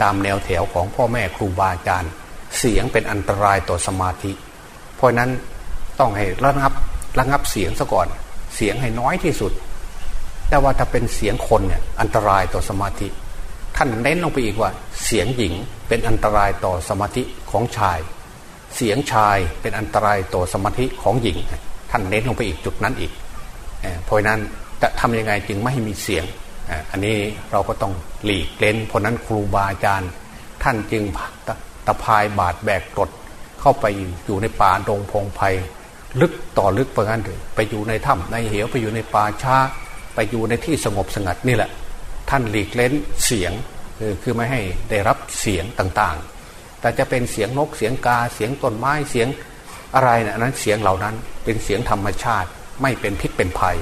ตามแนวแถวของพ่อแม่ครูบาอาจารย์ เสียงเป็นอันตรายต่อสมาธิ เพราะนั้นต้องให้ระงับระงับเสียงซะก่อน เสียงให้น้อยที่สุด แต่ว่าถ้าเป็นเสียงคนเนี่ยอันตรายต่อสมาธิ ท่านเน้นลงไปอีกว่า เสียงหญิงเป็นอันตรายต่อสมาธิของชาย เสียงชายเป็นอันตรายต่อสมาธิของหญิง ท่านเน้นลงไปอีกจุดนั้นอีกเพราะนั้นจะทำยังไงจึงไม่ให้มีเสียง อันนี้เราก็ต้องหลีกเล่นเพราะนั้นครูบาอาจารย์ ท่านจึงตะพายบาดแบกกรดเข้าไปอยู่ในป่าดงพงไพ่ลึกต่อลึกไปงั้นเลยไปอยู่ในถ้ำในเหวไปอยู่ในป่าช้า ไปอยู่ในที่สงบสงัดนี่แหละ ท่านหลีกเล้นเสียงคือไม่ให้ได้รับเสียงต่างๆ แต่จะเป็นเสียงนกเสียงกาเสียงต้นไม้เสียงอะไรนะนั้นเสียงเหล่านั้นเป็นเสียงธรรมชาติไม่เป็นพิษเป็นภัย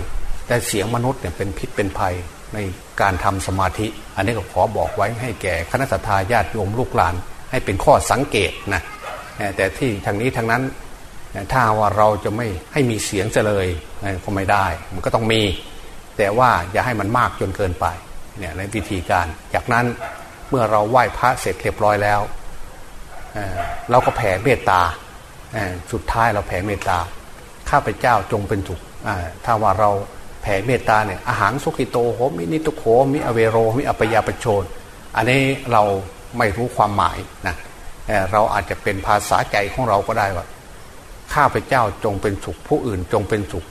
แต่เสียงมนุษย์เนี่ยเป็นพิษเป็นภัย ในการทำสมาธิ อันนี้ก็ขอบอกไว้ให้แก่คณะสัตยาญาติโยมลูกหลาน ให้เป็นข้อสังเกตนะแต่ที่ทางนี้ทางนั้นถ้าว่าเราจะไม่ให้มีเสียงเลยก็ไม่ได้ มันก็ต้องมี แต่ว่าอย่าให้มันมากจนเกินไปเนี่ยในวิธีการ จากนั้นเมื่อเราไหว้พระเสร็จเรียบร้อยแล้วเราก็แผ่เมตตาสุดท้ายเราแผ่เมตตาข้าพเจ้าจงเป็นถูกถ้าว่าเรา ผ่เมตตาเนี่ยอาหารสุขิโตโหมินิตุโขมิอเวโรมิอปยาปโชน อันนี้เราไม่รู้ความหมายนะเราอาจจะเป็นภาษาใจของเราก็ได้ว่าข้าพเจ้าจงเป็นสุขผู้อื่นจงเป็นสุข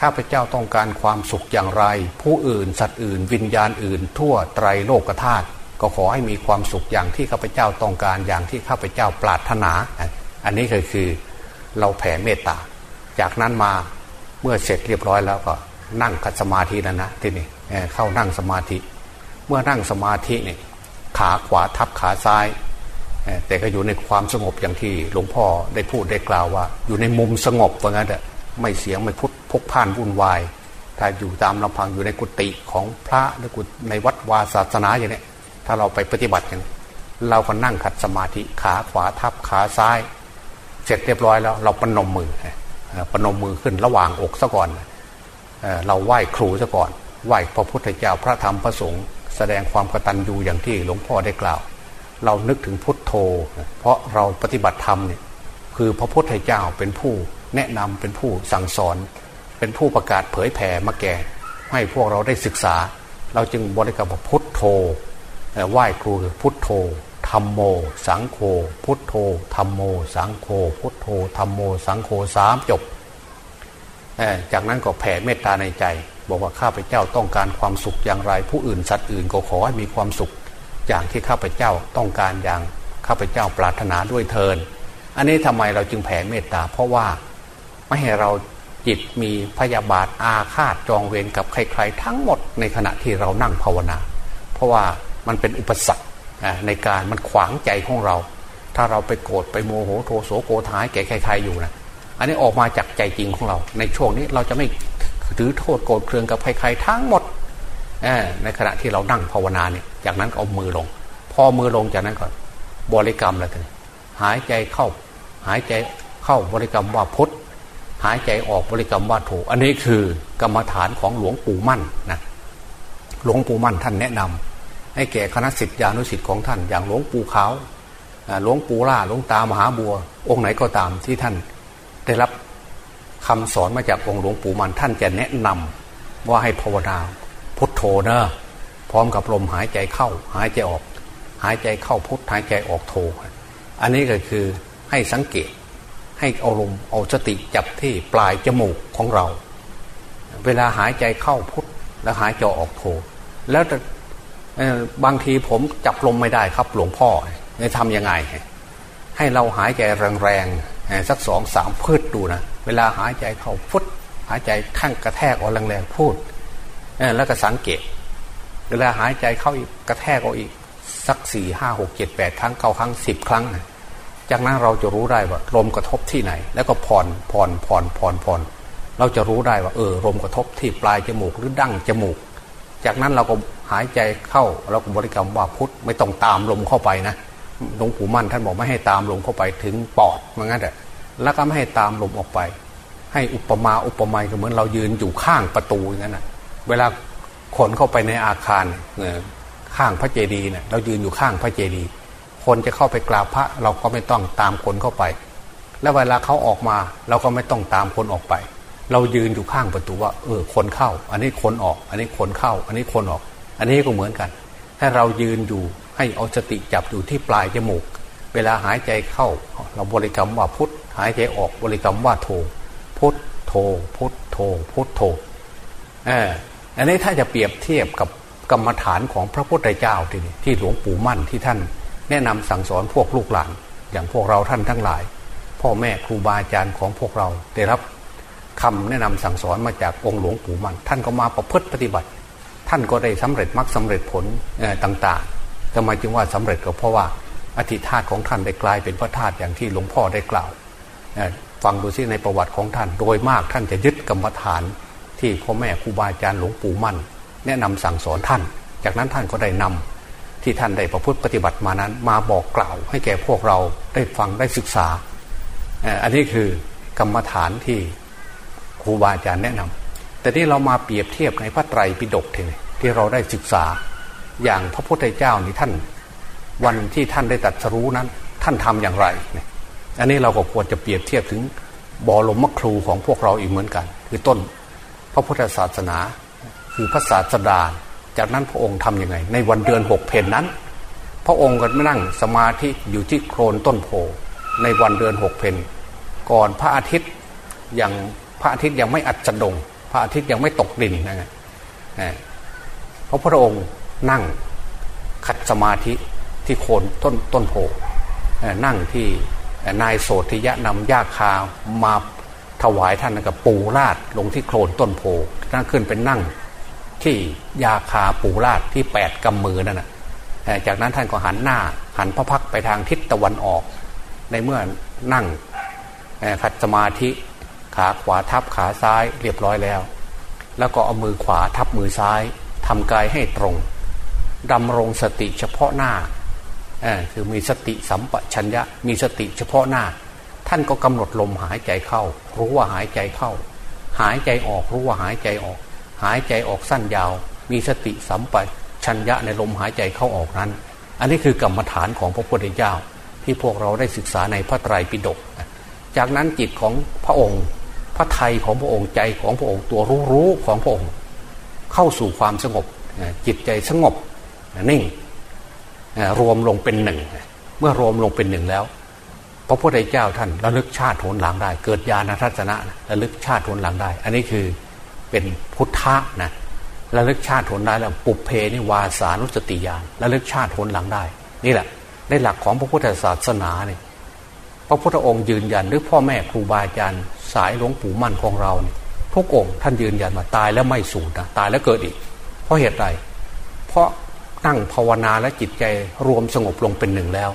ข้าพเจ้าต้องการความสุขอย่างไร ผู้อื่น สัตว์อื่น วิญญาณอื่น ทั่วไตรโลกธาตุก็ขอให้มีความสุขอย่างที่ข้าพเจ้าต้องการอย่างที่ข้าพเจ้าปรารถนา อันนี้ก็คือเราแผ่เมตตา จากนั้นมาเมื่อเสร็จเรียบร้อยแล้วก็ นั่งคัดสมาธิแล้วนะทีนี่เข้านั่งสมาธิ เมื่อนั่งสมาธินี่ขาขวาทับขาซ้าย แต่ก็อยู่ในความสงบอย่างที่หลวงพ่อได้พูดได้กล่าวว่า อยู่ในมุมสงบว่างั้นแหะไม่เสียงไม่พุทพกพ่านวุ่นวาย ถ้าอยู่ตามลำพังอยู่ในกุฏิของพระหรือกุในวัดวาศาสนาอย่างนี้ถ้าเราไปปฏิบัติอย่างเราก็นั่งขัดสมาธิขาขวาทับขาซ้าย เสร็จเรียบร้อยแล้ว เราปนมมือปนมมือขึ้นระหว่างอกซะก่อน เราไหว้ครูซะก่อนไหว้พระพุทธเจ้าพระธรรมพระสงฆ์แสดงความกตัญญูอย่างที่หลวงพ่อได้กล่าว เรานึกถึงพุทโธ เพราะเราปฏิบัติธรรมเนี่ยคือพระพุทธเจ้าเป็นผู้แนะนำเป็นผู้สั่งสอน เป็นผู้ประกาศเผยแผ่มาแก่ ให้พวกเราได้ศึกษา เราจึงบริกรรมพุทโธไหว้ครูคือพุทโธธรรมโม สังโฆพุทโธธรรมโม สังโฆพุทโธธรรมโม สังโฆสามจบ จากนั้นก็แผ่เมตตาในใจ บอกว่าข้าพเจ้าต้องการความสุขอย่างไร ผู้อื่นสัตว์อื่นก็ขอให้มีความสุข อย่างที่ข้าพเจ้าต้องการอย่างข้าพเจ้าปรารถนาด้วยเทิน อันนี้ทำไมเราจึงแผ่เมตตา เพราะว่าไม่ให้เราจิตมีพยาบาทอาฆาตจองเวรกับใคร ๆ ทั้งหมดในขณะที่เรานั่งภาวนา เพราะว่ามันเป็นอุปสรรคในการมันขวางใจของเรา ถ้าเราไปโกรธไปโมโหโทโสโกท้ายแก่ใครๆอยู่นะ อันนี้ออกมาจากใจจริงของเรา ในช่วงนี้เราจะไม่ถือโทษโกรธเคืองกับใครๆทั้งหมดในขณะที่เรานั่งภาวนาเนี่ย จากนั้นก็เอามือลง พอมือลงจากนั้นก็บริกรรมแล้วทีหายใจเข้า หายใจเข้าบริกรรมว่าพุทธหายใจออกบริกรรมว่าโถอันนี้คือกรรมฐานของหลวงปู่มั่นนะหลวงปู่มั่นท่านแนะนำให้แก่คณะสิทธิานุสิทธิ์ของท่านอย่างหลวงปู่ขาวหลวงปู่ล่าหลวงตามหาบัว องค์ไหนก็ตามที่ท่าน ได้รับคำสอนมาจากองค์หลวงปู่มันท่านจะแนะนำว่าให้ภาวนาพุทโธเนอะพร้อมกับลมหายใจเข้า หายใจออก หายใจเข้าพุทหายใจออกโธอันนี้ก็คือให้สังเกตให้เอาลมเอาสติจับที่ปลายจมูกของเรา เวลาหายใจเข้าพุทแล้วหายใจออกโธแล้วบางทีผมจับลมไม่ได้ครับหลวงพ่อจะทำยังไง ให้เราหายใจแรงๆ สักสองสามพืชดูนะ เวลาหายใจเข้าพุทหายใจข้างกระแทกออกแรงๆพูดแล้วก็สังเกต เวลาหายใจเข้าอีกกระแทกออกอีก สักสี่ห้าหกเจ็ดแปดครั้งเก้าครั้งสิบครั้งจากนั้นเราจะรู้ได้ว่าลมกระทบที่ไหน แล้วก็ผ่อนผ่อนผ่อนผ่อนผ่อนเราจะรู้ได้ว่า เออลมกระทบที่ปลายจมูกหรือดั้งจมูก จากนั้นเราก็หายใจเข้าเราก็บริกรรมว่าพุทไม่ต้องตามลมเข้าไปนะ หลวงปู่มั่นท่านบอกไม่ให้ตามลมเข้าไปถึงปอดเหมือนกันแต่แล้วก็ไม่ให้ตามลมออกไป ให้อุปมาอุปไมยก็เหมือนเรายืนอยู่ข้างประตูอย่างนั้นนะเวลาคนเข้าไปในอาคารข้างพระเจดีย์เนี่ยเรายืนอยู่ข้างพระเจดีย์คนจะเข้าไปกราบพระเราก็ไม่ต้องตามคนเข้าไป แล้วเวลาเขาออกมาเราก็ไม่ต้องตามคนออกไป เรายืนอยู่ข้างประตูว่า เออ คนเข้า อันนี้คนออก อันนี้คนเข้า อันนี้คนออก อันนี้ก็เหมือนกัน ถ้าเรายืนอยู่ ให้เอาสติจับอยู่ที่ปลายจมูก เวลาหายใจเข้า เราบริกรรมว่าพุทธหายใจออกบริกรรมว่าโท พุทโท พุทโท พุทโทเอออันนี้ถ้าจะเปรียบเทียบกับกรรมฐานของพระพุทธเจ้าที่ที่หลวงปู่มั่นที่ท่าน แนะนำสั่งสอนพวกลูกหลาน อย่างพวกเราท่านทั้งหลาย พ่อแม่ครูบาอาจารย์ของพวกเราได้รับคำแนะนำสั่งสอนมาจากองค์หลวงปู่มั่นท่านก็มาประพฤติปฏิบัติ ท่านก็ได้สำเร็จมรรคสาเร็จผลต่างๆ ทำไมจึงว่าสำเร็จก็เพราะว่าอธิธาตของท่านได้กลายเป็นพระธาตุอย่างที่หลวงพ่อได้กล่าวฟังดูซิในประวัติของท่าน โดยมากท่านจะยึดกรรมฐาน ที่พ่อแม่ครูบาอาจารย์หลวงปู่มั่น แนะนำสั่งสอนท่าน จากนั้นท่านก็ได้นำที่ท่านได้ประพฤติปฏิบัติมานั้น มาบอกกล่าว ให้แก่พวกเราได้ฟังได้ศึกษา อันนี้คือกรรมฐานที่ครูบาอาจารย์แนะนำแต่ที่เรามาเปรียบเทียบในพระไตรปิฎกที่เราได้ศึกษา อย่างพระพุทธเจ้านี่ท่าน วันที่ท่านได้ตัดสรู้นั้น ท่านทำอย่างไรอันนี้เราก็ควรจะเปรียบเทียบถึงบอลมครูของพวกเราอีกเหมือนกัน คือต้นพระพุทธศาสนา คือพระศาสดาจากนั้นพระองค์ทํำยังไง ในวันเดือนหกเพนนั้น พระองค์ก็ไม่นั่งสมาธิอยู่ที่โคลนต้นโพในวันเดือนหกเพนก่อนพระอาทิตย์ยังพระอาทิตย์ยังไม่อัดจดง พระอาทิตย์ยังไม่ตกดินนะไงเพราะพระองค์ นั่งขัดสมาธิที่โคนต้นต้นโพนั่งที่นายโสธิยะนำยาคามาถวายท่านกับปูราดลงที่โคลนต้นโพนั่นขึ้นเป็นนั่งที่ยาคาปูราดที่แปดกำมือนั่นนะจากนั้นท่านก็หันหน้าหันพระพักไปทางทิศตะวันออก ในเมื่อนั่งขัดสมาธิขาขวาทับขาซ้ายเรียบร้อยแล้ว แล้วก็เอามือขวาทับมือซ้ายทำกายให้ตรง ดำรงสติเฉพาะหน้าคือมีสติสัมปชัญญะมีสติเฉพาะหน้า ท่านก็กำหนดลมหายใจเข้า รู้ว่าหายใจเข้า หายใจออกรู้ว่าหายใจออก หายใจออกสั้นยาว มีสติสัมปชัญญะในลมหายใจเข้าออกนั้น อันนี้คือกรรมฐานของพระพุทธเจ้า ที่พวกเราได้ศึกษาในพระไตรปิฎกจากนั้นจิตของพระองค์ พระไทยของพระองค์ใจของพระองค์ตัวรู้รู้ของพระองค์ เข้าสู่ความสงบจิตใจสงบ นิ่งรวมลงเป็นหนึ่งเมื่อรวมลงเป็นหนึ่งแล้ว พระพุทธเจ้าท่านระลึกชาติโหนหลังได้ เกิดญาณทัศนะระลึกชาติโหนหลังได้ อันนี้คือเป็นพุทธะนะระลึกชาติโหนได้แล้วปุเพนิวาสานุสติญาณระลึกชาติโหนหลังได้ นี่แหละในหลักของพระพุทธศาสนาเนี่ยพระพุทธองค์ยืนยันหรือพ่อแม่ครูบาอาจารย์สายหลวงปู่มั่นของเราเนี่ยทุกองค์ท่านยืนยันว่าตายแล้วไม่สูญนะตายแล้วเกิดอีก เพราะเหตุใดเพราะ นั่งภาวนาและจิตใจรวมสงบลงเป็นหนึ่งแล้ว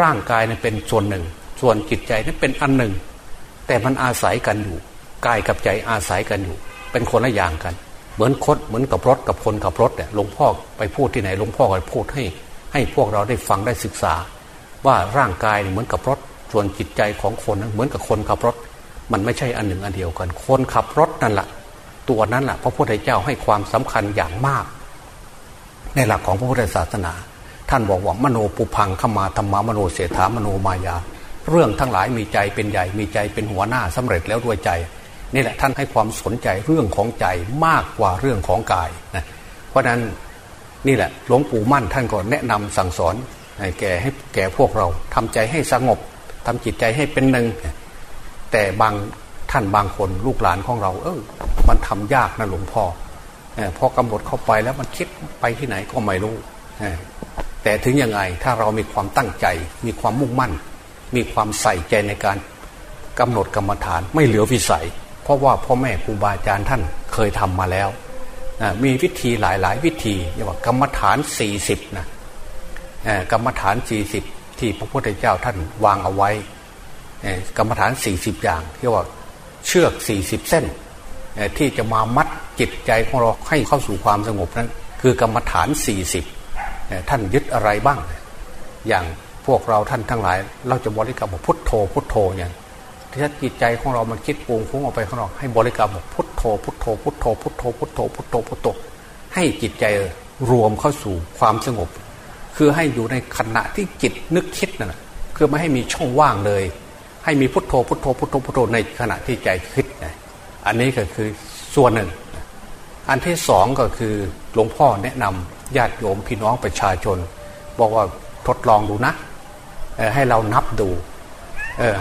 ร่างกายนั้นเป็นส่วนหนึ่ง ส่วนจิตใจนั้นเป็นอันหนึ่ง แต่มันอาศัยกันอยู่กายกับใจอาศัยกันอยู่ เป็นคนละอย่างกัน เหมือนคดเหมือนกับรถกับคนกับรถเนี่ยหลวงพ่อไปพูดที่ไหนหลวงพ่อก็พูดให้ ให้พวกเราได้ฟังได้ศึกษา ว่าร่างกายเหมือนกับรถ ส่วนจิตใจของคนเหมือนกับคนขับรถ มันไม่ใช่อันหนึ่งอันเดียวกัน คนขับรถนั่นแหละตัวนั้นแหละพระพุทธเจ้าให้ความสำคัญอย่างมาก ในหลักของพระพุทธศาสนา ท่านบอกว่ามโนปุพังขมาธรรมามโนเสถามโนมายา เรื่องทั้งหลายมีใจเป็นใหญ่มีใจเป็นหัวหน้าสำเร็จแล้วด้วยใจนี่แหละท่านให้ความสนใจเรื่องของใจมากกว่าเรื่องของกายนะเพราะนั้นนี่แหละหลวงปู่มั่นท่านก็แนะนำสั่งสอนให้แก่ให้แก่พวกเราทำใจให้สงบทำจิตใจให้เป็นหนึ่ง แต่บางท่านบางคนลูกหลานของเรา เออมันทำยากนะหลวงพ่อ พอกำหนดเข้าไปแล้วมันคิดไปที่ไหนก็ไม่รู้แต่ถึงยังไงถ้าเรามีความตั้งใจ มีความมุ่งมั่น มีความใส่ใจในการกำหนดกรรมฐานไม่เหลือวิสัย เพราะว่าพ่อแม่ครูบาอาจารย์ท่านเคยทำมาแล้วมีวิธีหลายๆ วิธีเรียกว่ากรรมฐาน 40นะกรรมฐาน 40 ที่พระพุทธเจ้าท่านวางเอาไว้กรรมฐาน 40 อย่างเรียกว่าเชือก 40 เส้น ที่จะมามัดจิตใจของเราให้เข้าสู่ความสงบนั้น คือกรรมฐาน 40 ท่านยึดอะไรบ้าง อย่างพวกเราท่านทั้งหลาย เราจะบริกรรมพุทโธพุทโธอย่างถ้าจิตใจของเรามันคิดปุงฟุ้งออกไปข้างนอกให้บริกรรมพุทโธพุทโธพุทโธพุทโธพุทโธพุทโธพุทโธให้จิตใจรวมเข้าสู่ความสงบ คือให้อยู่ในขณะที่จิตนึกคิดนั่นแหะคือไม่ให้มีช่องว่างเลย ให้มีพุทโธพุทโธพุทโธพุทโธในขณะที่ใจคิด อันนี้ก็คือส่วนหนึ่ง อันที่สองก็คือหลวงพ่อแนะนำญาติโยมพี่น้องประชาชน บอกว่าทดลองดูนะให้เรานับดู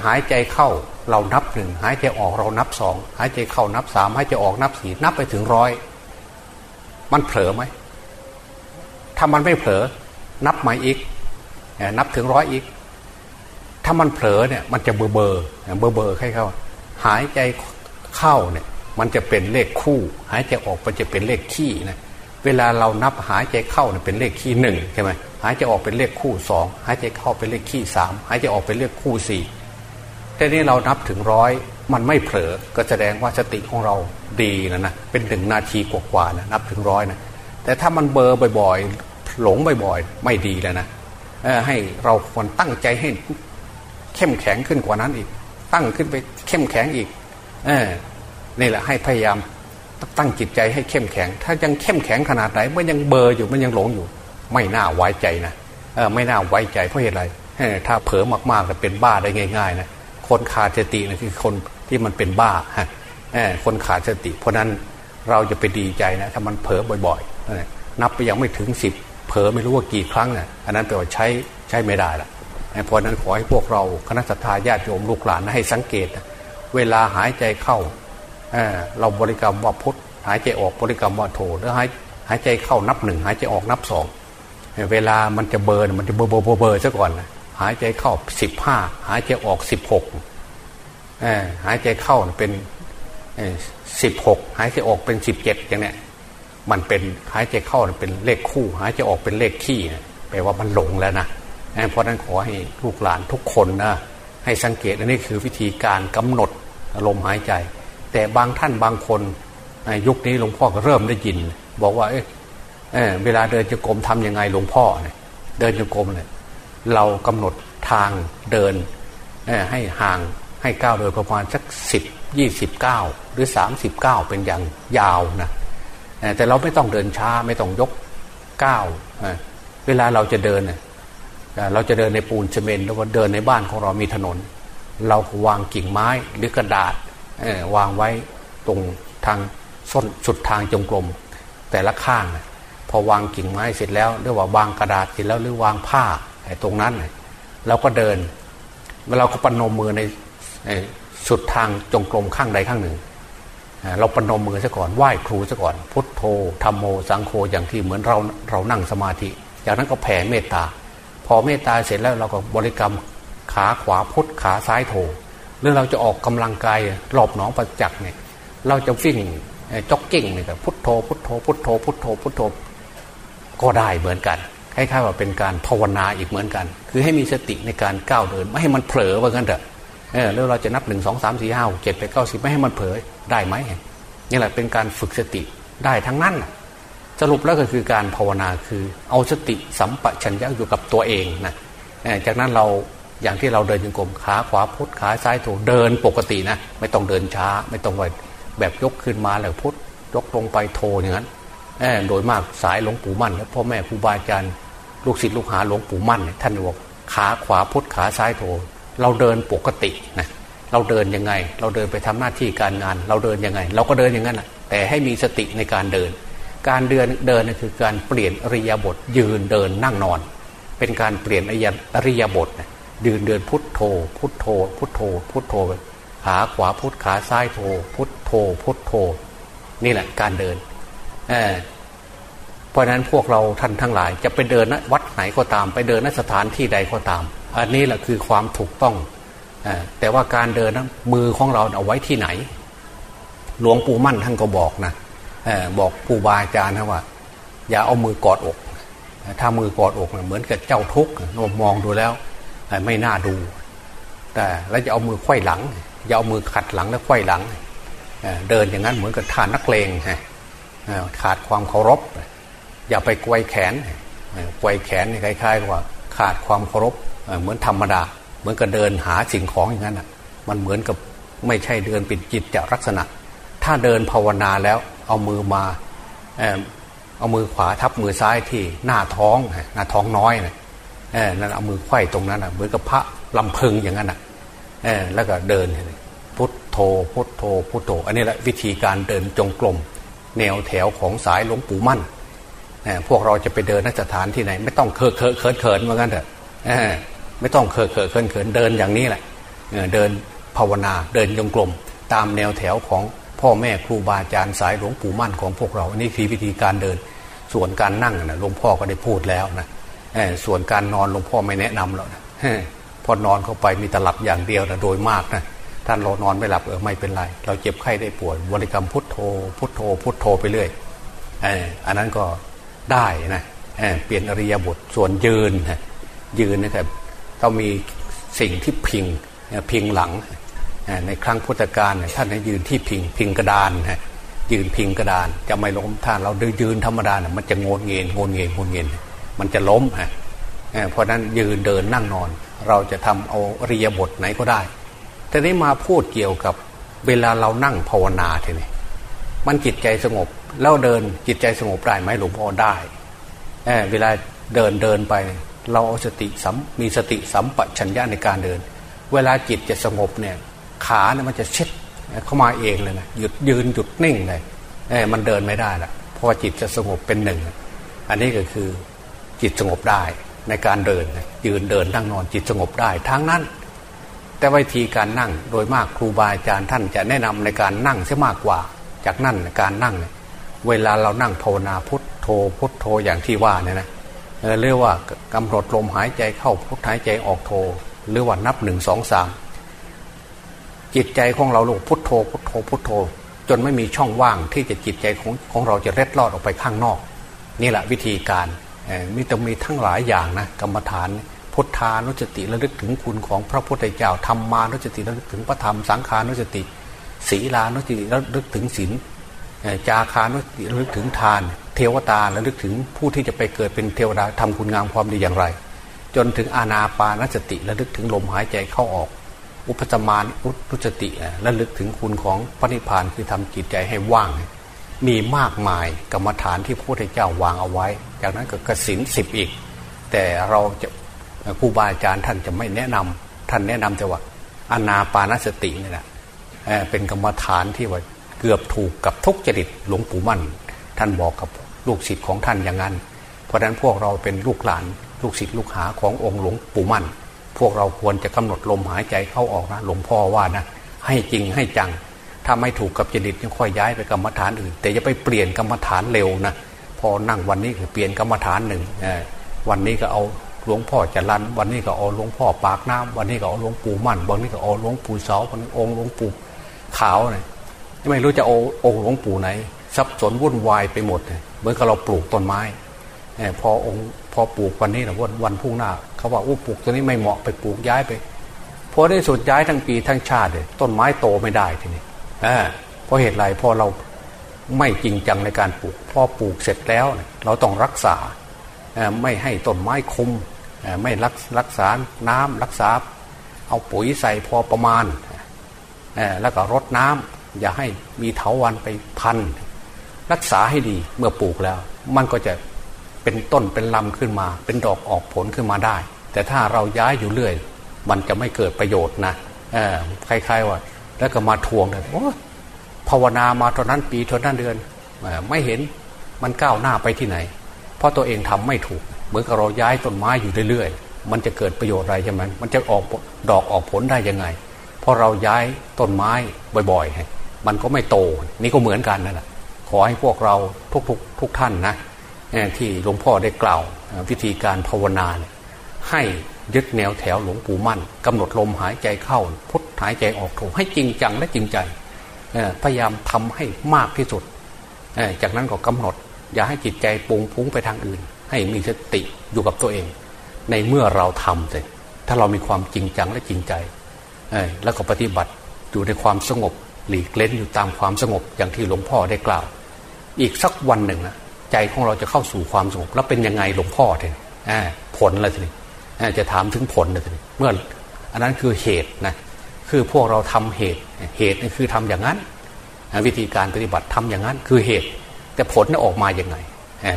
หายใจเข้าเรานับหนึ่งหายใจออกเรานับสองหายใจเข้านับสามหายใจออกนับสี่นับไปถึงร้อยมันเผลอไหมถ้ามันไม่เผลอนับใหม่อีกนับถึงร้อยอีก ถ้ามันเผลอเนี่ยมันจะเบอร์เบอร์เบอร์เบอร์ให้เข้าหายใจ เข้าเนี่ย มันจะเป็นเลขคู่ หายใจออกมันจะเป็นเลขขี้นะเวลาเรานับหายใจเข้าเนี่ยเป็นเลขขี้หนึ่งใช่ไหมหายใจออกเป็นเลขคู่สองหายใจเข้าเป็นเลขขี้สามหายใจออกเป็นเลขคู่สี่แต่นี้เรานับถึงร้อยมันไม่เผลอก็แสดงว่าสติของเราดีนะนะเป็นหนึ่งนาทีกว่าๆนะนับถึงร้อยนะแต่ถ้ามันเบอร์บ่อยๆ หลงบ่อยๆ ไม่ดีแล้วนะให้เราควรตั้งใจให้เข้มแข็งขึ้นกว่านั้นอีก ตั้งขึ้นไปเข้มแข็งอีก เออนี่แหละให้พยายามตั้งจิตใจให้เข้มแข็ง ถ้ายังเข้มแข็งขนาดไหนมันยังเบอร์อยู่มันยังหลงอยู่ ไม่น่าไว้ใจนะเออไม่น่าไว้ใจเพราะเหตุอะไรถ้าเผลอมากๆจะเป็นบ้าได้ง่าย ๆ นะ คนขาดสตินะคือคนที่มันเป็นบ้าฮะคนขาดสติ เพราะนั้นเราจะไปดีใจนะถ้ามันเผลอบ่อยๆนับไปยังไม่ถึงสิบเผลอไม่รู้ว่ากี่ครั้งนะ่ะอันนั้นแปลว่าใช้ใช้ไม่ได้ละเพราะนั้นขอให้พวกเราคณะสัตยาญาติโยมลูกหลานให้สังเกต เวลาหายใจเข้าเเราบริกรรมว่าพุทธหายใจออกบริกรรมว่าโทแล้วหายหายใจเข้านับหนึ่งหายใจออกนับสองเวลามันจะเบิร์นมันจะเบอร์เบอร์เบอร์ซะก่อนหายใจเข้าสิบห้าหายใจออกสิบหกหายใจเข้าเป็นสิบหกหายใจออกเป็นสิบเจ็ดอย่างเนี้ยมันเป็นหายใจเข้าเป็นเลขคู่ หายใจออกเป็นเลขขี้แปลว่ามันหลงแล้วนะเพราะนั้นขอให้ลูกหลานทุกคนนะให้สังเกตอันนี้คือวิธีการกำหนด ลมหายใจ แต่บางท่านบางคนยุคนี้หลวงพ่อก็เริ่มได้ยิน บอกว่าเออเวลาเดินจะกรมทํำยังไงหลวงพ่อเนี่ยเดินจะกรมเนี่ยเรากำหนดทางเดินให้ห่างให้ก้าวโดยประมาณสักสิบยี่สิบเก้าหรือสามสิบเก้าเป็นอย่างยาวนะแต่เราไม่ต้องเดินช้าไม่ต้องยกก้าวเวลาเราจะเดินเราจะเดินในปูนซีเมนต์หรือว่าเดินในบ้านของเรามีถนน เราวางกิ่งไม้หรือกระดาษวางไว้ตรงทางส้นสุดทางจงกรมแต่ละข้างพอวางกิ่งไม้เสร็จแล้วหรือว่าวางกระดาษเสร็จแล้วหรือวางผ้าตรงนั้นเราก็เดินเราก็ปนมมือในสุดทางจงกรมข้างใดข้างหนึ่ง เราปนมมือซะก่อนไหว้ครูซะก่อน พุทโธธรรมโมสังโฆอย่างที่เหมือนเราเรานั่งสมาธิ จากนั้นก็แผ่เมตตา พอเมตตาเสร็จแล้วเราก็บริกรรม ขาขวาพุทขาซ้ายโธหรือเราจะออกกำลังกายรอบหนองประจักษ์เนี่ย เราจะวิ่งจ็อกกิ้งเนี่ยพุทโธพุทโธพุทโธพุทโธพุทโธก็ได้เหมือนกันคล้ายๆว่าเป็นการภาวนาอีกเหมือนกัน คือให้มีสติในการก้าวเดิน ไม่ให้มันเผลอว่ากันเถอะเออแล้วเราจะนับหนึ่งสองสามสี่ห้าเจ็ดแปดเก้าสิบไม่ให้มันเผลอได้ไหมนี่แหละเป็นการฝึกสติได้ทั้งนั้นสรุปแล้วก็คือการภาวนาคือเอาสติสัมปชัญญะอยู่กับตัวเองนะจากนั้นเรา อย่างที่เราเดินจงกรมขาขวาพุทขาซ้ายถูเดินปกตินะ ไม่ต้องเดินช้า ไม่ต้องแบบแบบยกขึ้นมาแล้วพุทยกลงไปโทอย่างนั้นโดยมากสายหลวงปู่มั่นและพ่อแม่ครูบาอาจารย์ลูกศิษย์ลูกหาหลวงปู่มั่นท่านบอกขาขวาพุทขาซ้ายโทเราเดินปกตินะเราเดินยังไง เราเดินไปทำหน้าที่การงาน เราเดินยังไง เราก็เดินอย่างนั้นแหะแต่ให้มีสติในการเดิน การเดินเดินนี่คือการเปลี่ยนอริยบทยืนเดินนั่งนอน เป็นการเปลี่ยนอริยบท ยืนเดินพุทโธ พุทโธ พุทโธ พุทโธขาขวาพุทขาซ้ายโธพุทโธ พุทโธ นี่แหละการเดินเเพราะนั้นพวกเราท่านทั้งหลาย จะไปเดินนะวัดไหนก็ตาม ไปเดินนสถานที่ใดก็ตาม อันนี้แหละคือความถูกต้องแต่ว่าการเดินนะมือของเราเอาไว้ที่ไหน หลวงปู่มั่นท่านก็บอกนะบอกปู่บาอาจารย์นะว่า อย่าเอามือกอดอก ถ้ามือกอดอกเหมือนกับเจ้าทุกข์มองดูแล้ว ไม่น่าดู แต่แล้วจะเอามือไขว้หลังอย่าเอามือขัดหลังแล้วไขว้หลัง เดินอย่างนั้นเหมือนกับท่านนักเลงขาดความเคารพ อย่าไปไกวแขนไกวแขนคล้ายๆกับว่าขาดความเคารพเหมือนธรรมดา เหมือนกับเดินหาสิ่งของอย่างนั้นอะมันเหมือนกับไม่ใช่เดินเป็นจิตจะลักษณะ ถ้าเดินภาวนาแล้วเอามือมาเอามือขวาทับมือซ้ายที่หน้าท้องหน้าท้องน้อยนะ เออนั่นเอามือไขว้ตรงนั้นอะเหมือนกับพระลำพึงอย่างนั้นอะแล้วก็เดินพุทโธพุทโธพุทโธ อันนี้แหละวิธีการเดินจงกรมแนวแถวของสายหลวงปู่มั่นพวกเราจะไปเดินนสถานที่ไหน ไม่ต้องเคอะเคอะเขินเขินเหมือนกันเถอะไม่ต้องเคอะเคอะเขินเขินเดินอย่างนี้แหละเดินภาวนาเดินจงกรมตามแนวแถวของพ่อแม่ครูบาอาจารย์สายหลวงปู่มั่นของพวกเราอันนี้คือวิธีการเดิน ส่วนการนั่งนะหลวงพ่อก็ได้พูดแล้วนะ ส่วนการนอนหลวงพ่อไม่แนะนำหรอกนะพอนอนเข้าไปมีตลับอย่างเดียวนะโดยมากนะท่านเรานอนไม่หลับเออไม่เป็นไร เราเจ็บไข้ได้ป่วยบริกรรมพุทโธ พุทโธ พุทโธไปเรื่อยอันนั้นก็ได้นะเเปลี่ยนอริยบทส่วนยืนยืนนะครับต้องมีสิ่งที่พิงพิงหลังในครั้งพุทธกาลท่านให้ยืนที่พิงพิงกระดานยืนพิงกระดาน จะไม่ล้มท่านเรายืนธรรมดามันจะงนเงินงนเงินงนเงิน มันจะล้มฮะเพราะนั้นยืนเดินนั่งนอน เราจะทำเอาอริยบทไหนก็ได้แต่นี้มาพูดเกี่ยวกับเวลาเรานั่งภาวนาทีนี้มันจิตใจสงบ แล้วเดินจิตใจสงบได้ไหมหลวงพ่อได้เเวลาเดินเดินไป เราเอาสติสัมมีสติสัมปชัญญะในการเดิน เวลาจิตจะสงบเนี่ยขาเนี่ยมันจะเช็ดเข้ามาเองเลยนะหยุดยืนหยุดนิ่งเลยเมันเดินไม่ได้ละเพราะจิตจะสงบเป็นหนึ่ง อันนี้ก็คือ จิตสงบได้ในการเดิน ยืนเดินนั่งนอนจิตสงบได้ทั้งนั้น แต่วิธีการนั่งโดยมากครูบาอาจารย์ท่านจะแนะนำในการนั่งเสียมากกว่า จากนั่นการนั่ง เวลาเรานั่งภาวนาพุทโธพุทโธอย่างที่ว่าเนี่ยนะเรียกว่ากำหนดลมหายใจเข้าพุทหายใจออกโธหรือว่านับหนึ่งสองสามจิตใจของเราลงพุทโธพุทโธพุทโธ จนไม่มีช่องว่างที่จะจิตใจของของเราจะเล็ดลอดออกไปข้างนอก นี่แหละวิธีการ มีต้องมีทั้งหลายอย่างนะกรรมฐานพุทธานุสติระลึกถึงคุณของพระพุทธเจ้าธรรมานุสติระลึกถึงพระธรรมสังขานุสติศีลานุสติระลึกถึงศีลจาคานุสติระลึกถึงทาน เทวตาระลึกถึงผู้ที่จะไปเกิดเป็นเทวดาทำคุณงามความดีอย่างไร จนถึงอาณาปานสติระลึกถึงลมหายใจเข้าออก อุปจมานอุสติระลึกถึงคุณของพระนิพพานคือทำจิตใจให้ว่าง มีมากมายกรรมฐานที่พระพุทธเจ้าวางเอาไว้ จากนั้นก็กสินสิบอีก แต่เราจะครูบาอาจารย์ท่านจะไม่แนะนำท่านแนะนำแต่ว่าอนาปานสตินี่แหละเป็นกรรมฐานที่ว่าเกือบถูกกับทุกจริตหลวงปู่มั่น ท่านบอกกับลูกศิษย์ของท่านอย่างนั้น เพราะฉะนั้นพวกเราเป็นลูกหลาน ลูกศิษย์ลูกหาขององค์หลวงปู่มั่น พวกเราควรจะกำหนดลมหายใจเข้าออกนะหลวงพ่อว่านะให้จริงให้จังถ้าไม่ถูกกับจริตยังค่อยย้ายไปกรรมฐานอื่น แต่จะไปเปลี่ยนกรรมฐานเร็วนะ อนั่งวันนี้ก็เปลี่ยนกรรมฐานหนึ่งวันนี้ก็เอาหลวงพ่อจรันวันนี้ก็เอาหลวงพ่อปากน้ำวันนี้ก็เอาหลวงปู่มั่นวันนี้ก็เอาหลวงปู่เสาวันนี้องค์หลวงปู่ขาวเนี่ยไม่รู้จะเอาองค์หลวงปู่ไหนซับสนวุ่นวายไปหมดเหมือนกับเราปลูกต้นไม้พอองค์พอปลูกวันนี้นะวันวันพุ่งหน้า เขาว่าโอ้ปลูกตัวนี้ไม่เหมาะไปปลูกย้ายไปพอได้สุดย้ายทั้งปีทั้งชาติเลยต้นไม้โตไม่ได้ทีนี้เพราะเหตุไรพอเรา ไม่จริงจังในการปลูกพอปลูกเสร็จแล้ว เราต้องรักษาไม่ให้ต้นไม้คุมไม่รักรักษาน้ำรักษา เอาปุ๋ยใส่พอประมาณ แล้วก็รดน้ำอย่าให้มีเถาวันไปพัน รักษาให้ดีเมื่อปลูกแล้ว มันก็จะเป็นต้นเป็นลำขึ้นมา เป็นดอกออกผลขึ้นมาได้ แต่ถ้าเราย้ายอยู่เรื่อย มันจะไม่เกิดประโยชน์นะคล้ายๆว่า แล้วก็มาทวงเลยโอ้ ภาวนามาตอนนั้นปีตอนนั้นเดือนไม่เห็นมันก้าวหน้าไปที่ไหน เพราะตัวเองทำไม่ถูก เหมือนกับเราย้ายต้นไม้อยู่เรื่อยๆ มันจะเกิดประโยชน์อะไรใช่ไหมมันจะออกดอกออกผลได้ยังไง เพราะเราย้ายต้นไม้บ่อยๆ มันก็ไม่โต นี่ก็เหมือนกันนั่นแหละขอให้พวกเราทุกๆทุกท่านนะที่หลวงพ่อได้กล่าววิธีการภาวนาให้ยึดแนวแถวหลวงปู่มั่นกำหนดลมหายใจเข้าพุทหายใจออกโถให้จริงจังและจริงใจ พยายามทำให้มากที่สุด จากนั้นก็กำหนด อย่าให้จิตใจปุงพุ้งไปทางอื่น ให้มีสติอยู่กับตัวเอง ในเมื่อเราทำเลยถ้าเรามีความจริงจังและจริงใจ แล้วก็ปฏิบัติอยู่ในความสงบ หลีกเล้นอยู่ตามความสงบอย่างที่หลวงพ่อได้กล่าว อีกสักวันหนึ่งนะใจของเราจะเข้าสู่ความสงบ แล้วเป็นยังไงหลวงพ่อเถอะผลอะไรทีจะถามถึงผลเลยทีเมื่ออันนั้นคือเหตุนะ คือพวกเราทำเหตุเหตุนี่คือทำอย่างนั้น วิธีการปฏิบัติทำอย่างนั้น คือเหตุ แต่ผลออกมาอย่างไง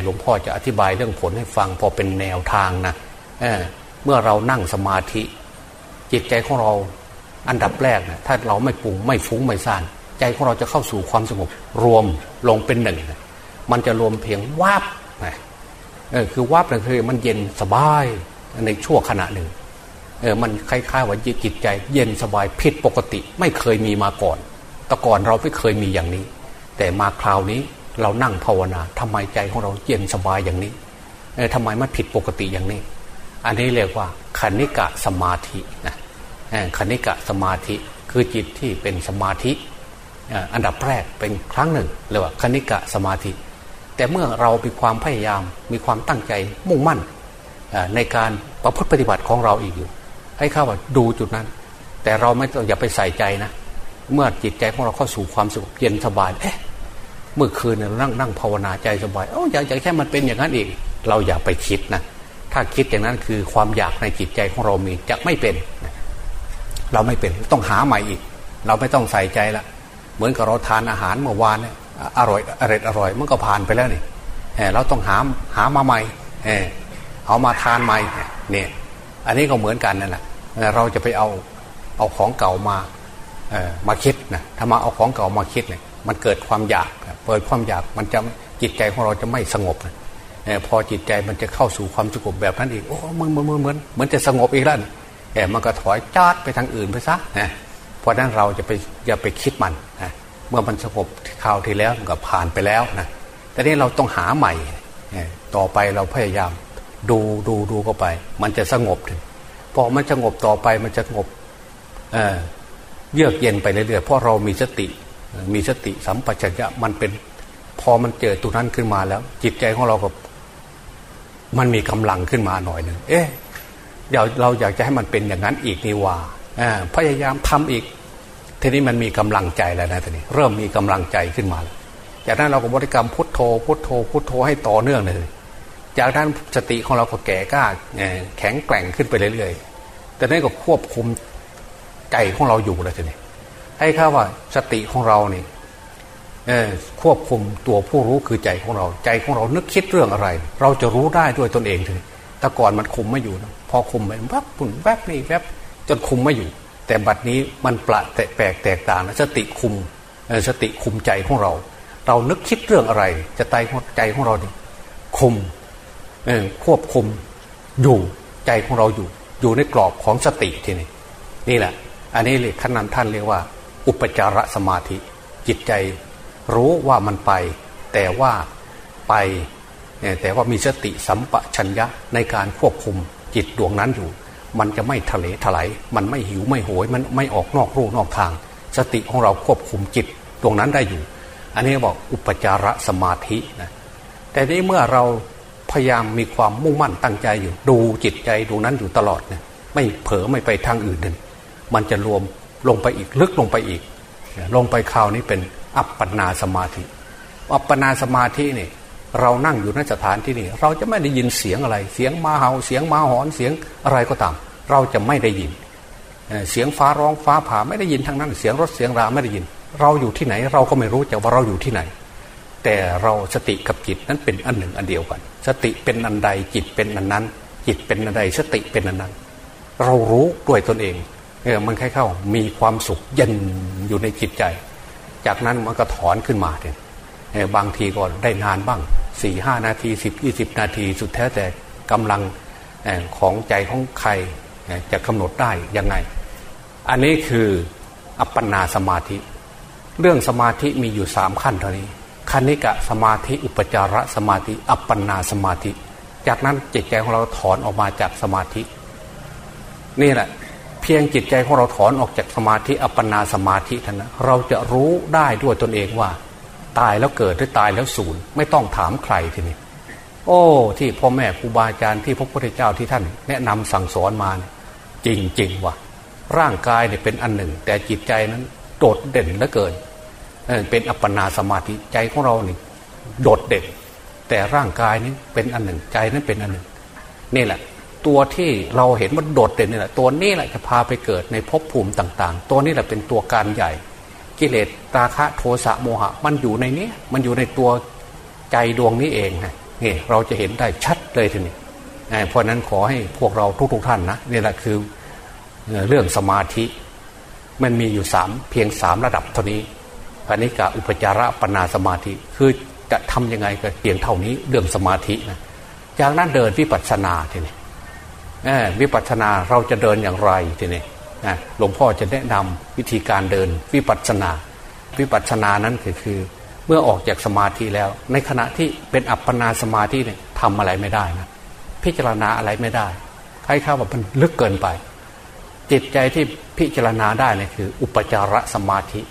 หลวงพ่อจะอธิบายเรื่องผลให้ฟังพอเป็นแนวทางนะเเมื่อเรานั่งสมาธิ จิตใจของเราอันดับแรกนะถ้าเราไม่ปุงไม่ฟุ้งไม่ซ่านใจของเราจะเข้าสู่ความสงบรวมลงเป็นหนึ่งมันจะรวมเพียงวาบนะคือวาบนั่นคือมันเย็นสบายในชั่วขณะหนึ่ง เออมันคล้ายๆว่าจิตใจ เย็นสบายผิดปกติ ไม่เคยมีมาก่อน แต่ก่อนเราไม่เคยมีอย่างนี้ แต่มาคราวนี้เรานั่งภาวนาทำไมใจของเราเย็นสบายอย่างนี้เออทำไมมันผิดปกติอย่างนี้ อันนี้เรียกว่าคณิกะสมาธินะคณิกะสมาธิคือจิตที่เป็นสมาธิอันดับแรกเป็นครั้งหนึ่งเรียกว่าคณิกะสมาธิ แต่เมื่อเรามีความพยายามมีความตั้งใจมุ่งมั่นในการประพฤติปฏิบัติของเราอีกอยู่ ให้เข้าว่าดูจุดนั้น แต่เราไม่ต้องอย่าไปใส่ใจนะ เมื่อจิตใจของเราเข้าสู่ความสงบเย็นสบายเอ๊ะเมื่อคืนเรานั่งนั่งภาวนาใจสบายโอ้อยากจะแค่มันเป็นอย่างนั้นอีก เราอย่าไปคิดนะถ้าคิดอย่างนั้นคือความอยากในจิตใจของเรามีจะไม่เป็น เราไม่เป็นต้องหาใหม่อีก เราไม่ต้องใส่ใจละเหมือนกับเราทานอาหารเมื่อวานเนี่ยอร่อยอร่อยอร่อยมันก็ผ่านไปแล้วนี่เราต้องหาหามาใหม่เอามาทานใหม่เนี่ย อันนี้ก็เหมือนกันนั่นแหละ เราจะไปเอาเอาของเก่ามามาคิดนะถ้ามาเอาของเก่ามาคิดเลยมันเกิดความอยากเปิดความอยากมันจะจิตใจของเราจะไม่สงบนะพอจิตใจมันจะเข้าสู่ความสงบแบบนั้นอีกโอ้เหมือนเหมือนเหมือนเหมือนจะสงบอีกแล้วแต่มันก็ถอยจาดไปทางอื่นไปซะนะเพราะนั้นเราจะไปอย่าไปคิดมันนะเมื่อมันสงบคราวที่แล้วมันก็ผ่านไปแล้วนะแต่นี้เราต้องหาใหม่ต่อไปเราพยายามดูดูดูเข้าไป มันจะสงบถึง อมันสงบต่อไปมันจะสงบเยือกเย็นไปเรื่อยๆเพราะเรามีสติ มีสติสัมปชัญญะมันเป็นพอมันเจอตัวนั้นขึ้นมาแล้ว จิตใจของเราก็มันมีกำลังขึ้นมาหน่อยหนึ่งเอ๊ะเราเราอยากจะให้มันเป็นอย่างนั้นอีกนี่ว่าพยายามทำอีก ทีนี้มันมีกำลังใจแล้วนะทีนี้ เริ่มมีกำลังใจขึ้นมาแล้วจากนั้นเราก็บริกรรมพุทโธ พุทโธ พุทโธให้ต่อเนื่องเลย จากนั้นสติของเราก็แก่กล้าแข็งแกร่งขึ้นไปเรื่อยๆ แต่นั้นก็ควบคุมใจของเราอยู่แล้วทีนี้ให้ข้าว่าสติของเรานี่ควบคุมตัวผู้รู้คือใจของเรา ใจของเรานึกคิดเรื่องอะไร เราจะรู้ได้ด้วยตนเองทีนี้แต่ก่อนมันคุมไม่อยู่นะพอคุมไปแวบปุ่นแวบนี่แวบจนคุมไม่อยู่ แต่บัดนี้มันปละแตแปลกแตกต่างนะสติคุมสติคุมใจของเรา เรานึกคิดเรื่องอะไร จะใจใจของเราเนี่ยคุมควบคุมอยู่ใจของเราอยู่ อยู่ในกรอบของสติทีนี้นี่แหละ อันนี้เลยท่านนั้นท่านเรียกว่า อุปจารสมาธิ จิตใจรู้ว่ามันไป แต่ว่าไปแต่ว่ามีสติสัมปชัญญะในการควบคุมจิตดวงนั้นอยู่ มันจะไม่ทะเลถลายมันไม่หิวไม่โหย มันไม่ออกนอกรูนอกทาง สติของเราควบคุมจิตดวงนั้นได้อยู่ อันนี้บอกอุปจารสมาธินะแต่นี้เมื่อเรา พยายามมีความมุ่งมั่นตั้งใจอยู่ ดูจิตใจดวงนั้นอยู่ตลอดเนี่ยไม่เผลอไม่ไปทางอื่นเลยมันจะรวมลงไปอีกลึกลงไปอีก ลงไปคราวนี้เป็นอัปปนาสมาธิ อัปปนาสมาธินี่เรานั่งอยู่ในสถานที่นี้เราจะไม่ได้ยินเสียงอะไร เสียงมาเห่าเสียงมาหอนเสียงอะไรก็ตาม เราจะไม่ได้ยิน เสียงฟ้าร้องฟ้าผ่าไม่ได้ยินทั้งนั้น เสียงรถเสียงราไม่ได้ยิน เราอยู่ที่ไหน เราก็ไม่รู้จะว่าเราอยู่ที่ไหน แต่เราสติกับจิตนั้นเป็นอันหนึ่งอันเดียวกัน สติเป็นอันใดจิตเป็นอันนั้น จิตเป็นอันใดสติเป็นอันนั้น เรารู้ด้วยตนเองเออมันค่เข้ามีความสุขเย็นอยู่ในจิตใจ จากนั้นมันก็ถอนขึ้นมาเนี่ยบางทีก็ได้นานบ้างสี่ห้านาทีสิบยี่สิบนาที สุดแท้แต่กำลังของใจของใครจะกำหนดได้ยังไง อันนี้คืออัปปนาสมาธิ เรื่องสมาธิมีอยู่สามขั้นเท่านี้ คณิกะสมาธิอุปจาระสมาธิ อัปปนาสมาธิ จากนั้นจิตใจของเราถอนออกมาจากสมาธิ นี่แหละ เพียงจิตใจของเราถอนออกจากสมาธิ อัปปนาสมาธิท่านนะเราจะรู้ได้ด้วยตนเองว่า ตายแล้วเกิดหรือตายแล้วสูญไม่ต้องถามใครทีนี้โอ้ ที่พ่อแม่ครูบาอาจารย์ที่พระพุทธเจ้าที่ท่าน แนะนำสั่งสอนมาจริงจริงว่ะร่างกายเนี่ยเป็นอันหนึ่ง แต่จิตใจนั้นโดดเด่นเหลือเกิน เป็นอัปปนาสมาธิใจของเราเนี่โดดเด่นแต่ร่างกายนี้เป็นอันหนึ่งใจนั้นเป็นอันหนึ่ง นี่แหละ ตัวที่เราเห็นมันโดดเด่นนี่แหละตัวนี้แหละจะพาไปเกิดในภพภูมิต่าง ๆ ตัวนี้แหละเป็นตัวการใหญ่ กิเลสราคะโทสะโมหะ มันอยู่ในนี้มันอยู่ในตัวใจดวงนี้เองนะนี่เราจะเห็นได้ชัดเลยทีนี้เพราะนั้นขอให้พวกเราทุกๆท่านนะนี่แหละคือเรื่องสมาธิ มันมีอยู่สามเพียงสามระดับเท่านี้ ปณิกะอุปจาระปนาสมาธิ คือจะทํำยังไงก็เพียงเท่านี้เรื่องสมาธินะจากนั้นเดินวิปัสสนาทีนี้วิปัสสนาเราจะเดินอย่างไรทีนี้หลวงพ่อจะแนะนำวิธีการเดินวิปัสสนา วิปัสสนานั้นคือคือเมื่อออกจากสมาธิแล้ว ในขณะที่เป็นอัปปนาสมาธิเนี่ยทำอะไรไม่ได้นะพิจารณาอะไรไม่ได้ใครเข้าแบบมันลึกเกินไป จิตใจที่พิจารณาได้เนี่ยคือ อุปจารสมาธิ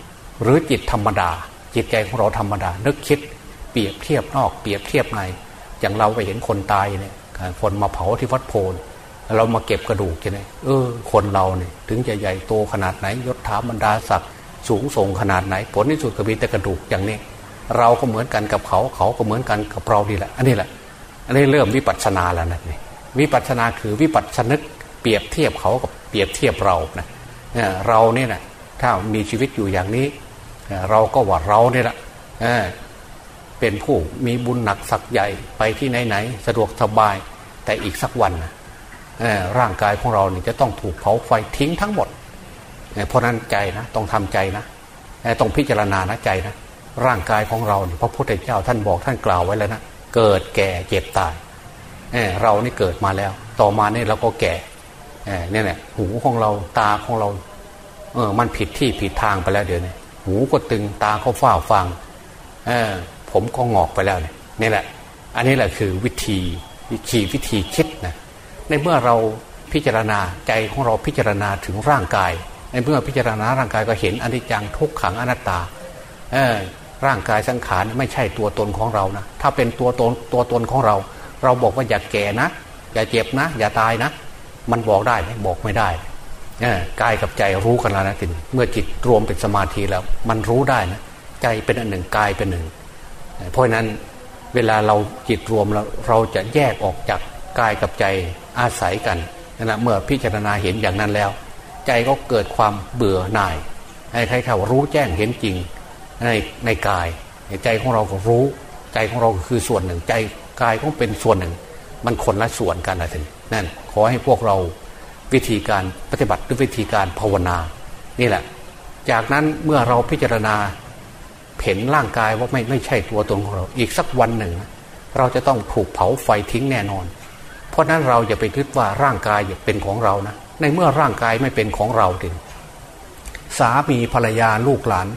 หรือจิตธรรมดา จิตใจของเราธรรมดา นึกคิดเปรียบเทียบนอกเปรียบเทียบใน อย่างเราไปเห็นคนตายเนี่ยคนมาเผาที่วัดโพนเรามาเก็บกระดูกใช่ไหมเออ คนเราเนี่ยถึงจะใหญ่โตขนาดไหนยศถาบรรดาศักดิ์สูงส่งขนาดไหน ผลที่สุดก็มีแต่กระดูกอย่างนี้ เราก็เหมือนกันกับเขาเขาก็เหมือนกันกับเราดีแหละ อันนี้แหละ อันนี้เริ่มวิปัสสนาแล้วนะนี่วิปัสสนาคือวิปัสสนึกเปรียบเทียบเขากับเปรียบเทียบเรานะเราเนี่ยนะถ้ามีชีวิตอยู่อย่างนี้ เราก็ว่าเราเนี่ยแหละเป็นผู้มีบุญหนักสักใหญ่ไปที่ไหนๆสะดวกสบายแต่อีกสักวันร่างกายของเราเนี่ยจะต้องถูกเผาไฟทิ้งทั้งหมดเพราะนั้นใจนะต้องทำใจนะต้องพิจารณานะใจนะร่างกายของเราพระพุทธเจ้าท่านบอกท่านกล่าวไว้แล้วนะเกิดแก่เจ็บตายเรานี่เกิดมาแล้ว ต่อมาเนี่ยเราก็แก่เนี่ยแหละหูของเราตาของเราเออมันผิดที่ผิดทางไปแล้วเดี๋ยวนี้ หูก็ตึงตาเขาฝ้าฟังผมก็งอกไปแล้วเนี่ยนี่แหละ อันนี้แหละคือวิธีวิธีวิธีคิดนะในเมื่อเราพิจารณาใจของเราพิจารณาถึงร่างกาย ในเมื่อพิจารณาร่างกายก็เห็นอนิจจังทุกขังอนัตตาร่างกายสังขารไม่ใช่ตัวตนของเรานะถ้าเป็นตัวตนตัวตนของเรา เราบอกว่าอย่าแก่นะ อย่าเจ็บนะ อย่าตายนะ มันบอกได้ไหมบอกไม่ได้ กายกับใจรู้กันแล้วนะทีเมื่อจิตรวมเป็นสมาธิแล้ว มันรู้ได้นะใจเป็นอันหนึ่งกายเป็นหนึ่ง เพราะนั้นเวลาเราจิตรวมเราเราจะแยกออกจากกายกับใจอาศัยกันนะเมื่อพิจารณาเห็นอย่างนั้นแล้ว ใจก็เกิดความเบื่อหน่ายให้ใครเขารู้แจ้งเห็นจริงในในกายใจของเราก็รู้ ใจของเราคือส่วนหนึ่งใจกายก็เป็นส่วนหนึ่ง มันคนละส่วนกันนะท่านนั่นขอให้พวกเรา วิธีการปฏิบัติหรือวิธีการภาวนา นี่แหละ จากนั้นเมื่อเราพิจารณาเห็นร่างกายว่าไม่ไม่ใช่ตัวตนของเรา อีกสักวันหนึ่ง เราจะต้องถูกเผาไฟทิ้งแน่นอน เพราะนั้นเราอย่าไปคิดว่าร่างกายเป็นของเรานะในเมื่อร่างกายไม่เป็นของเราถึงสามีภรรยาลูกหลาน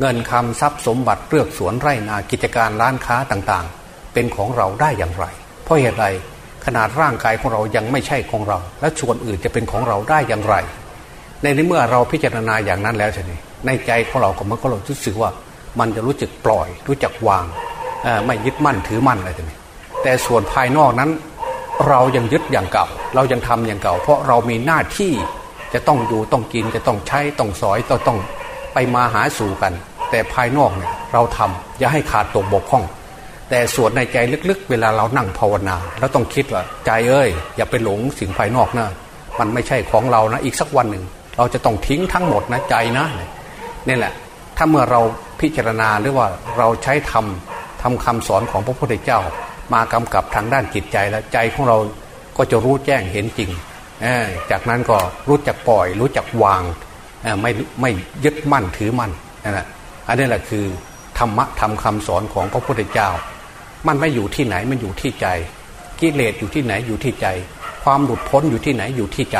เงินคำทรัพย์สมบัติเลือกสวนไร่นากิจการร้านค้าต่างๆ เป็นของเราได้อย่างไร เพราะเหตุไร ขนาดร่างกายของเรายังไม่ใช่ของเรา และส่วนอื่นจะเป็นของเราได้อย่างไร ในเมื่อเราพิจารณาอย่างนั้นแล้วใช่ไหมในใจของเราก็มันก็รู้สึกว่า มันจะรู้จักปล่อย รู้จักวางไม่ยึดมั่นถือมั่นอะไรต่างแต่ส่วนภายนอกนั้น เรายังยึดอย่างเก่า เรายังทำอย่างเก่า เพราะเรามีหน้าที่จะต้องอยู่ต้องกินจะต้องใช้ต้องสอยต้องต้องไปมาหาสู่กัน แต่ภายนอกเนี่ยเราทำอย่าให้ขาดตกบกพร่อง แต่ส่วนในใจลึกๆ เวลาเรานั่งภาวนาเราต้องคิดว่าใจเอ้ย อย่าไปหลงสิ่งภายนอกนะมันไม่ใช่ของเรานะ อีกสักวันหนึ่ง เราจะต้องทิ้งทั้งหมดนะใจนะนี่แหละ ถ้าเมื่อเราพิจารณาหรือว่าเราใช้ทำทำคำสอนของพระพุทธเจ้า มากำกับทางด้านจิตใจแล้วใจของเราก็จะรู้แจ้งเห็นจริง จากนั้นก็รู้จักปล่อย รู้จักวางไม่ไม่ยึดมั่นถือมั่นนั่นแหละอันนี้แหละคือธรรมะทำคำสอนของพระพุทธเจ้า มันไม่อยู่ที่ไหนมันอยู่ที่ใจ กิเลสอยู่ที่ไหนอยู่ที่ใจ ความหลุดพ้นอยู่ที่ไหนอยู่ที่ใจ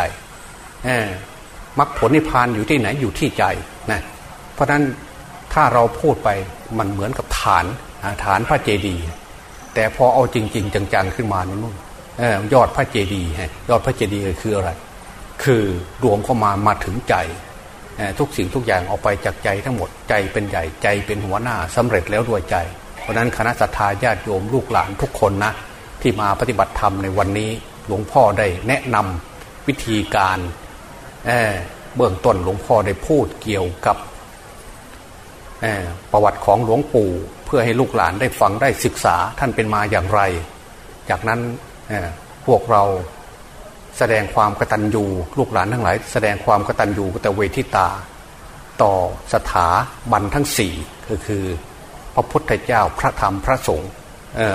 มรรคผลนิพพานอยู่ที่ไหนอยู่ที่ใจนะเพราะฉะนั้นถ้าเราพูดไปมันเหมือนกับฐานฐานพระเจดีย์แต่พอเอาจริง ๆ จังๆขึ้นมานี่มึงยอดพระเจดีย์ยอดพระเจดีย์คืออะไร คือรวมเข้ามามาถึงใจทุกสิ่งทุกอย่างออกไปจากใจทั้งหมดใจเป็นใหญ่ใจเป็นหัวหน้าสำเร็จแล้วด้วยใจ เพราะนั้นคณะสัตยาญาติโยมลูกหลานทุกคนนะที่มาปฏิบัติธรรมในวันนี้หลวงพ่อได้แนะนำวิธีการเเบื้องต้นหลวงพ่อได้พูดเกี่ยวกับประวัติของหลวงปู่ เพื่อให้ลูกหลานได้ฟังได้ศึกษาท่านเป็นมาอย่างไร จากนั้นพวกเราแสดงความกตัญญูลูกหลานทั้งหลาย แสดงความกตัญญูกตเวทิตา ต่อสถาบันทั้งสี่ก็คือ พระพุทธเจ้าพระธรรมพระสงฆ์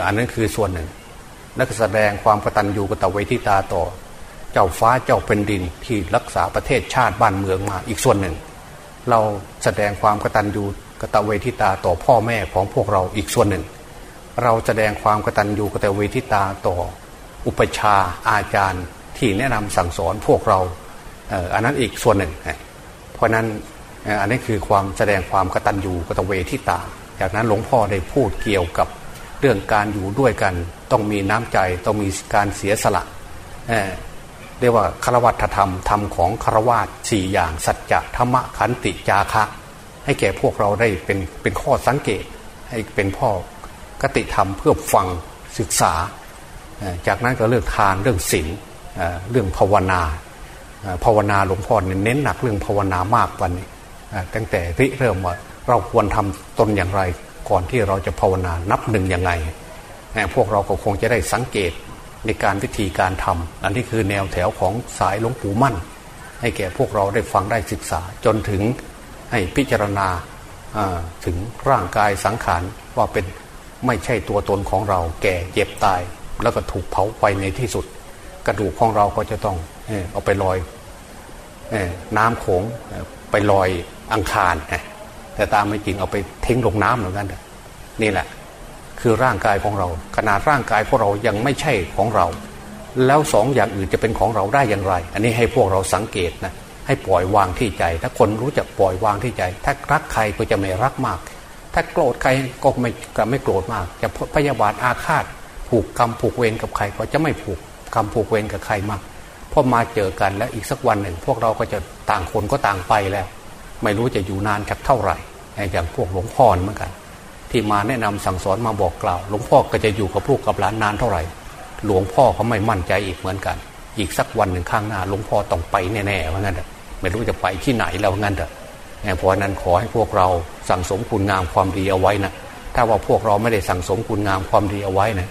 อันนั้นคือส่วนหนึ่งและแสดงความกตัญญูกตเวทิตาต่อ เจ้าฟ้าเจ้าเป็นดินที่รักษาประเทศชาติบ้านเมืองมาอีกส่วนหนึ่ง เราแสดงความกตัญญูกตเวทิตาต่อพ่อแม่ของพวกเราอีกส่วนหนึ่ง เราแสดงความกตัญญูกตเวทิตาต่อ อุปชาอาจารย์ที่แนะนำสั่งสอนพวกเราอันนั้นอีกส่วนหนึ่ง เพราะนั้นอันนี้คือความแสดงความกตัญญูกตเวทิตา จากนั้นหลวงพ่อได้พูดเกี่ยวกับเรื่องการอยู่ด้วยกัน ต้องมีน้ำใจต้องมีการเสียสละเรียกว่าคารวัตธรรมธรรมของคารวาสสี่อย่างสัจจะธรรมะขันติจาคะ ให้แก่พวกเราได้เป็นเป็นข้อสังเกต ให้เป็นพ่อกติธรรมเพื่อฟังศึกษา จากนั้นก็เรื่องทานเรื่องศีลเรื่องภาวนาภาวนาหลวงพ่อเน้นหนักเรื่องภาวนามากวันนี้ตั้งแต่ริเริ่มว่า เราควรทำตนอย่างไร ก่อนที่เราจะภาวนานับหนึ่งยังไง พวกเราก็คงจะได้สังเกตในการวิธีการทำอันนี้คือแนวแถวของสายหลวงปู่มั่น ให้แก่พวกเราได้ฟังได้ศึกษา จนถึงให้พิจารณาถึงร่างกายสังขารว่าเป็นไม่ใช่ตัวตนของเรา แก่เจ็บตาย แล้วก็ถูกเผาไปในที่สุด กระดูกของเราก็จะต้องเอาไปลอยน้ำโขงไปลอยอังคาร แต่ตามไม่จริงเอาไปทิ้งลงน้ำเหมือนกันนี่แหละ คือร่างกายของเรา ขนาดร่างกายพวกเรายังไม่ใช่ของเรา แล้วสองอย่างอื่นจะเป็นของเราได้อย่างไร อันนี้ให้พวกเราสังเกตนะให้ปล่อยวางที่ใจ ถ้าคนรู้จักปล่อยวางที่ใจ ถ้ารักใครก็จะไม่รักมาก ถ้าโกรธใครก็ไม่ก็ไม่โกรธมาก จะพยาบาทอาฆาตผูกกรรมผูกเวรกับใครก็จะไม่ผูกกรรมผูกเวรกับใครมากพอมาเจอกันแล้วอีกสักวันหนึ่ง พวกเราก็จะต่างคนก็ต่างไปแล้ว ไม่รู้จะอยู่นานจากเท่าไหร่ อย่างพวกหลวงพ่อเหมือนกัน ที่มาแนะนำสั่งสอนมาบอกกล่าว หลวงพ่อก็จะอยู่กับลูกกับหลานนานเท่าไหร่ หลวงพ่อเขาไม่มั่นใจอีกเหมือนกัน อีกสักวันหนึ่งข้างหน้า หลวงพ่อต้องไปแน่ๆว่างั้นเถอะไม่รู้จะไปที่ไหนแล้วงั้นเถอะเพราะนั้นขอให้พวกเราสั่งสมคุณงามความดีเอาไว้นะถ้าว่าพวกเราไม่ได้สั่งสมคุณงามความดีเอาไว้นะ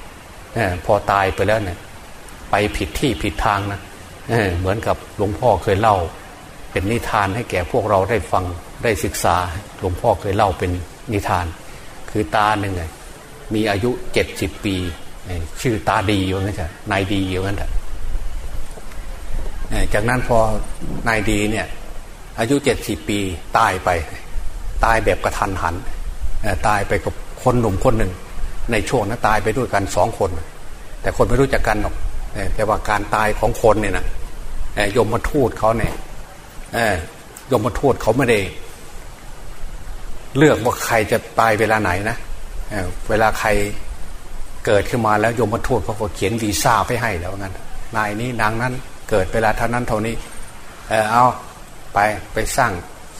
พอตายไปแล้วเนี่ยไปผิดที่ผิดทางนะเหมือนกับหลวงพ่อเคยเล่า เป็นนิทานให้แก่พวกเราได้ฟัง ได้ศึกษาหลวงพ่อเคยเล่าเป็นนิทาน คือตาหนึ่งมีอายุเจ็ดสิบปี ชื่อตาดีอยู่นั่นใช่นายดีอยู่นั่นแหละจากนั้นพอนายดีเนี่ย อายุเจ็ดสิบปีตายไป ตายแบบกระทันหันตายไปกับคนหนุ่มคนหนึ่ง ในช่วงนั้นตายไปด้วยกันสองคน แต่คนไม่รู้จักกันหรอกแต่ว่าการตายของคนเนี่ยนะยมมาทูตเขาเนี่ยยมมาทูตเขาไม่ได้ เลือกว่าใครจะตายเวลาไหนนะเวลาใครเกิดขึ้นมาแล้วยมมาทูตเขาก็เขียนวีซ่าไปให้แล้วงั้นนายนี้นางนั้นเกิดเวลาเท่านั้นเท่านี้ เออเอาไปไปสร้าง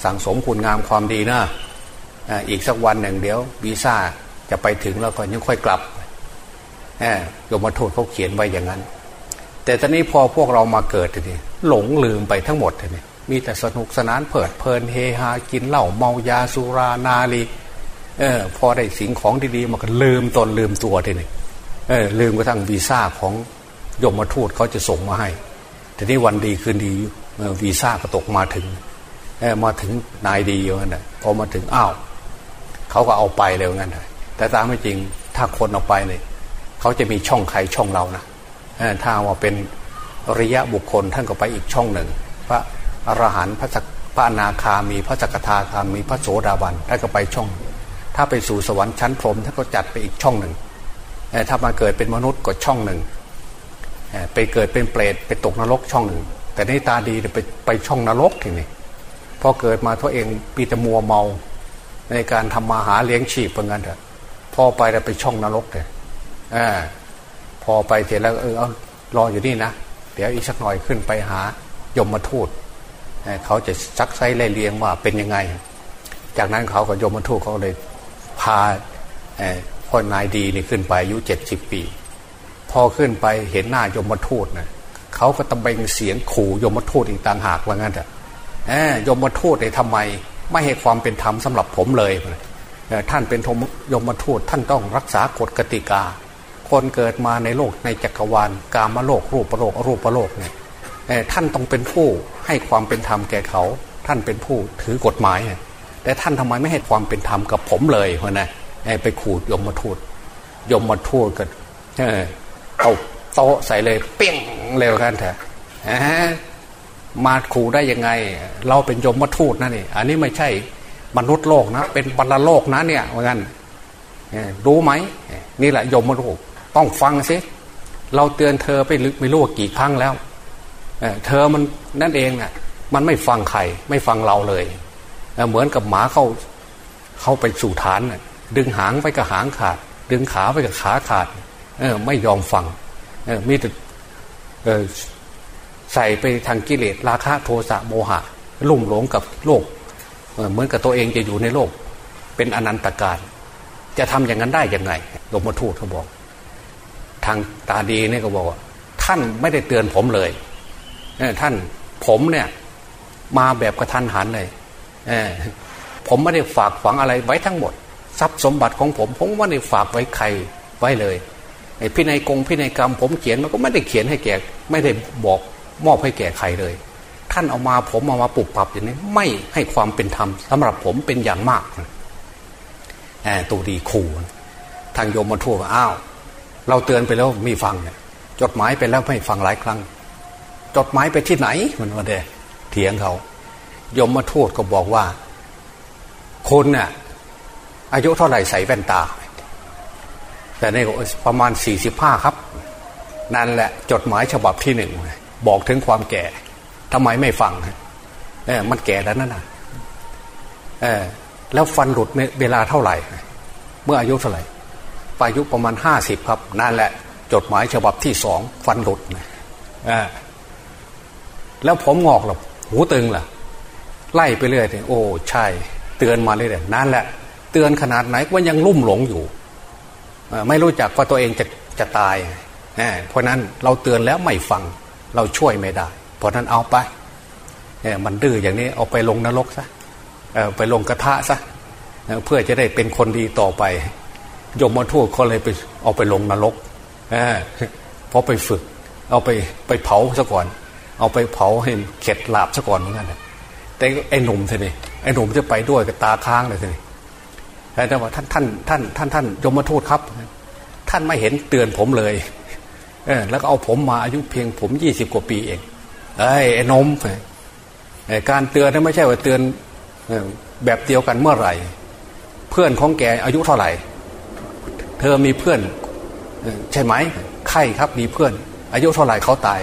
สั่งสมคุณงามความดีนะอีกสักวันหนึ่งเดี๋ยววีซ่าจะไปถึงแล้วก็ยังค่อยกลับยมมาทูตเขาเขียนไว้อย่างนั้น แต่ตอนนี้พอพวกเรามาเกิดทีนี้หลงลืมไปทั้งหมดทีนี้ มีแต่สนุกสนานเผิดเพลินเฮฮากินเหล้าเมายาสุรานาลีเออพอได้สิ่งของดีๆมันก็ลืมตนลืมตัวทีนี่เออลืมกระทั่งวีซ่าของยมมาทูตเขาจะส่งมาให้แต่นี่วันดีคืนดีวีซ่าก็ตกมาถึงมาถึงนายดีอย่างนั้นพอมาถึงอ้าวเขาก็เอาไปเร็วงั้นแต่ตามไม่จริงถ้าคนเอาไปเนี่ยเขาจะมีช่องใครช่องเรานะถ้าว่าเป็นระยะบุคคลท่านก็ไปอีกช่องหนึ่ง พระ อรหันต์พระสักพระนาคามีพระจักทาคามีพระโสดาบันท่านก็ไปช่อง ถ้าไปสู่สวรรค์ชั้นพรหมท่านก็จัดไปอีกช่องหนึ่งถ้ามาเกิดเป็นมนุษย์ก็ช่องหนึ่งไปเกิดเป็นเปรตไปตกนรกช่องหนึ่ง แต่ในตาดีไปไปช่องนรกทีนี้พอเกิดมาตัวเองปีตมัวเมาในการทำมาหาเลี้ยงชีพเหมือนกันเถอะพอไปแล้วไปช่องนรกเลยอพอไปเสร็จแล้วเออเอารออยู่นี่นะ เดี๋ยวอีกสักหน่อยขึ้นไปหายมมาทูต เขาจะซักไซไล่เลียงว่าเป็นยังไง จากนั้นเขากับยมมาทูตเขาเลยพาพ่อนายดีนี่ขึ้นไปอายุเจ็ดสิบปี พอขึ้นไปเห็นหน้ายมมาทูตนะเขาก็ตะเบงเสียงขู่ยมมาทูตอีกต่างหากว่างั้นเถอะยมมาทูตเนี่ยทำไมไม่ให้ความเป็นธรรมสำหรับผมเลยท่านเป็นยมมาทูตท่านต้องรักษากฎกติกา คนเกิดมาในโลกในจักรวาลกามโลกรูปโลกอรูปโลกเนี่ย ท่านต้องเป็นผู้ให้ความเป็นธรรมแก่เขา ท่านเป็นผู้ถือกฎหมาย แต่ท่านทำไมไม่ให้ความเป็นธรรมกับผมเลยเพราะนะไปขูดยมมาทูตยมมาทูตกันเอาโต๊ะใส่เลยเปี้ยงเร็วกันเถอะมาขู่ได้ยังไง เราเป็นยมมาทูตนะนี่ อันนี้ไม่ใช่มนุษย์โลกนะ เป็นบรรลโลกนะเนี่ยเหมือนกันรู้ไหมนี่แหละยมมาทูตต้องฟังสิเราเตือนเธอไปลึกไม่รู้กี่ครั้งแล้ว เธอมันนั่นเองนะ่ะมันไม่ฟังใครไม่ฟังเราเลยเหมือนกับหมาเข้าเข้าไปสู่ฐานดึงหางไปกับหางขาด ดึงขาไปกับขาขาดเออไม่ยอมฟังเออมีแต่ใส่ไปทางกิเลสราคะโทสะโมหะ ลุ่มหลงกับโลกเหมือนกับตัวเองจะอยู่ในโลก เป็นอนันตการจะทำอย่างนั้นได้ยังไงหลวงพ่อทูตเขาบอก ทางตาดีเนี่ยก็บอกว่า ท่านไม่ได้เตือนผมเลย ท่านผมเนี่ย มาแบบกระทันหันเลยผมไม่ได้ฝากฝังอะไรไว้ทั้งหมด ทรัพย์สมบัติของผมผมไม่ได้ฝากไว้ใครไว้เลยไอ้พินัยกงพินัยกรรม ผมเขียนมันก็ไม่ได้เขียนให้แก่ ไม่ได้บอกมอบให้แก่ใครเลย ท่านเอามาผมเอามาปรับปรับอย่างนี้ไม่ให้ความเป็นธรรมสำหรับผมเป็นอย่างมากแอบตูดีขู่ทางโยมมาทั่วอ้าว เราเตือนไปแล้วมีฟังเนี่ยจดหมายไปแล้วไม่ฟังหลายครั้ง จดหมายไปที่ไหนมันมาเดเถียงเขายมมาทูตก็บอกว่า คนเนี่ยอายุเท่าไหร่ใส่แว่นตา แต่ในประมาณสี่สิบห้าครับ นั่นแหละจดหมายฉบับที่หนึ่งบอกถึงความแก่ทำไมไม่ฟังเออมันแก่แล้วนั่นน่ะเออแล้วฟันหลุดเวลาเท่าไหร่ เมื่ออายุเท่าไหร่อายุประมาณห้าสิบครับ นั่นแหละ จดหมายฉบับที่สองฟันหลุดเออ แล้วผมงอกหรอหูตึงล่ะ ไล่ไปเรื่อยเลยโอ้ใช่ เตือนมาเรื่อยนั่นแหละ เตือนขนาดไหนก็ยังลุ่มหลงอยู่ไม่รู้จักว่าตัวเองจะจะตายเพราะนั้นเราเตือนแล้วไม่ฟังเราช่วยไม่ได้ เพราะนั้นเอาไปเนี่ยมันดื้ออย่างนี้เอาไปลงนรกซะไปลงกระทะซะเพื่อจะได้เป็นคนดีต่อไปยมมาทั่วเขาเลยไปเอาไปลงนรกเพราะไปฝึก เอาไปไปเผาซะก่อน เอาไปเผาให้เข็ดหลาบซะก่อนเหมือนกันแต่ไอ้หนุ่มทีนี่ไอ้หนุ่มจะไปด้วยกับตาค้างเลยทีนี่แต่ว่าท่านท่านท่านท่านท่านยมมาทูตครับ ท่านไม่เห็นเตือนผมเลยเออแล้วก็เอาผมมาอายุเพียงผมยี่สิบกว่าปีเองไอ้ไอ้นมการเตือนนั้นไม่ใช่ว่าเตือนแบบเดียวกันเมื่อไหร่ เพื่อนของแกอายุเท่าไหร่ เธอมีเพื่อนใช่ไหมไข่ครับมีเพื่อน อายุเท่าไหร่เขาตาย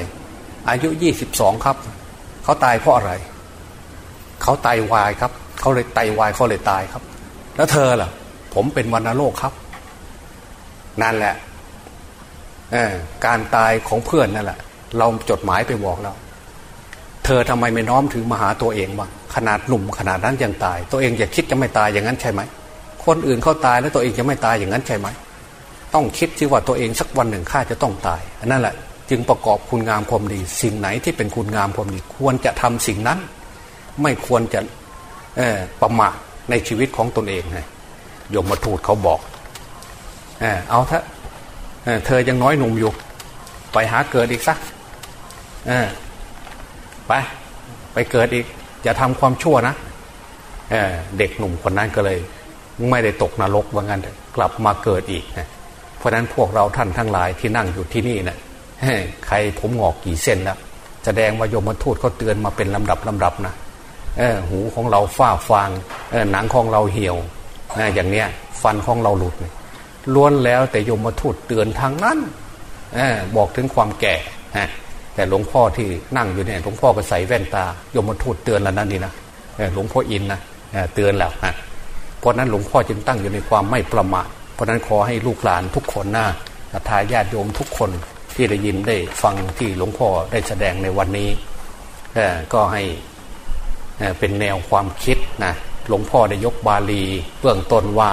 อายุยี่สิบสองครับ เขาตายเพราะอะไร เขาตายวายครับ เขาเลยไตาวายเขาเลยตายครับ แล้วเธอล่ะ ผมเป็นวันโรคครับ นั่นแหละการตายของเพื่อนนั่นแหละ เราจดหมายไปบอกเราเธอทำไมไม่น้อมถึงมาหาตัวเองบ้างขนาดหนุ่มขนาดนั้นยังตาย ตัวเองอย่าคิดจะไม่ตายอย่างนั้นใช่ไหมคนอื่นเขาตายแล้วตัวเองจะไม่ตายอย่างนั้นใช่ไหม ต้องคิดที่ว่าตัวเองสักวันหนึ่งข้าจะต้องตายนั่นแหละ จึงประกอบคุณงามความดี สิ่งไหนที่เป็นคุณงามความดี ควรจะทำสิ่งนั้น ไม่ควรจะประมาทในชีวิตของตนเองนะยมมาทูตเขาบอกเออเอาเถอะเธอยังน้อยหนุ่มอยู่ ไปหาเกิดอีกสักเออไป ไปเกิดอีกอย่าทำความชั่วนะเเด็กหนุ่มคนนั้นก็เลย ไม่ได้ตกนรกว่างั้นกลับมาเกิดอีกนะเพราะนั้นพวกเราท่านทั้งหลายที่นั่งอยู่ที่นี่นะ่ะ ใครผมหงอกกี่เส้นแล้วแสดงว่ายมทูตเขาเตือนมาเป็นลำดับลำดับนะเอหูของเราฝ้าฟางหนังของเราเหี่ยวอย่างเนี้ยฟันของเราหลุดล้วนแล้วแต่ยมทูตเตือนทางนั้นอบอกถึงความแก่แต่หลวงพ่อที่นั่งอยู่เนี่ยหลวงพ่อก็ใส่แว่นตายมทูตเตือนแล้วนั่นนี่นะหลวงพ่ออินนะเตือนแล้วฮะเพราะนั้นหลวงพ่อจึงตั้งอยู่ในความไม่ประมาทเพราะนั้นขอให้ลูกหลานทุกคนนะทายาทโยมทุกคน ที่ได้ยินได้ฟังที่หลวงพ่อได้แสดงในวันนี้ก็ให้เป็นแนวความคิดนะหลวงพ่อได้ยกบาลีเบื้องต้นว่า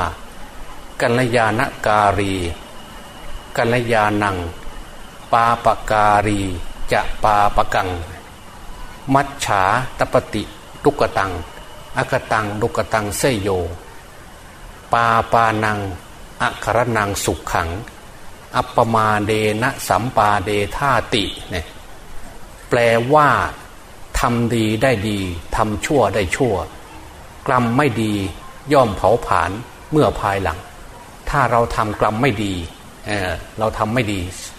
กัลยาณการี กัลยาณัง ปาปการี จะปาปกัง มัจฉาตปฏิตุกตัง อกตังดุกตังเสยโย ปาปานังอัครนังสุขขัง อัปปมาเดนะสัมปาเดธาติเนี่ยแปลว่าทำดีได้ดีทำชั่วได้ชั่ว กรรมไม่ดีย่อมเผาผลาญเมื่อภายหลัง ถ้าเราทำกรรมไม่ดีเเราทำไม่ดี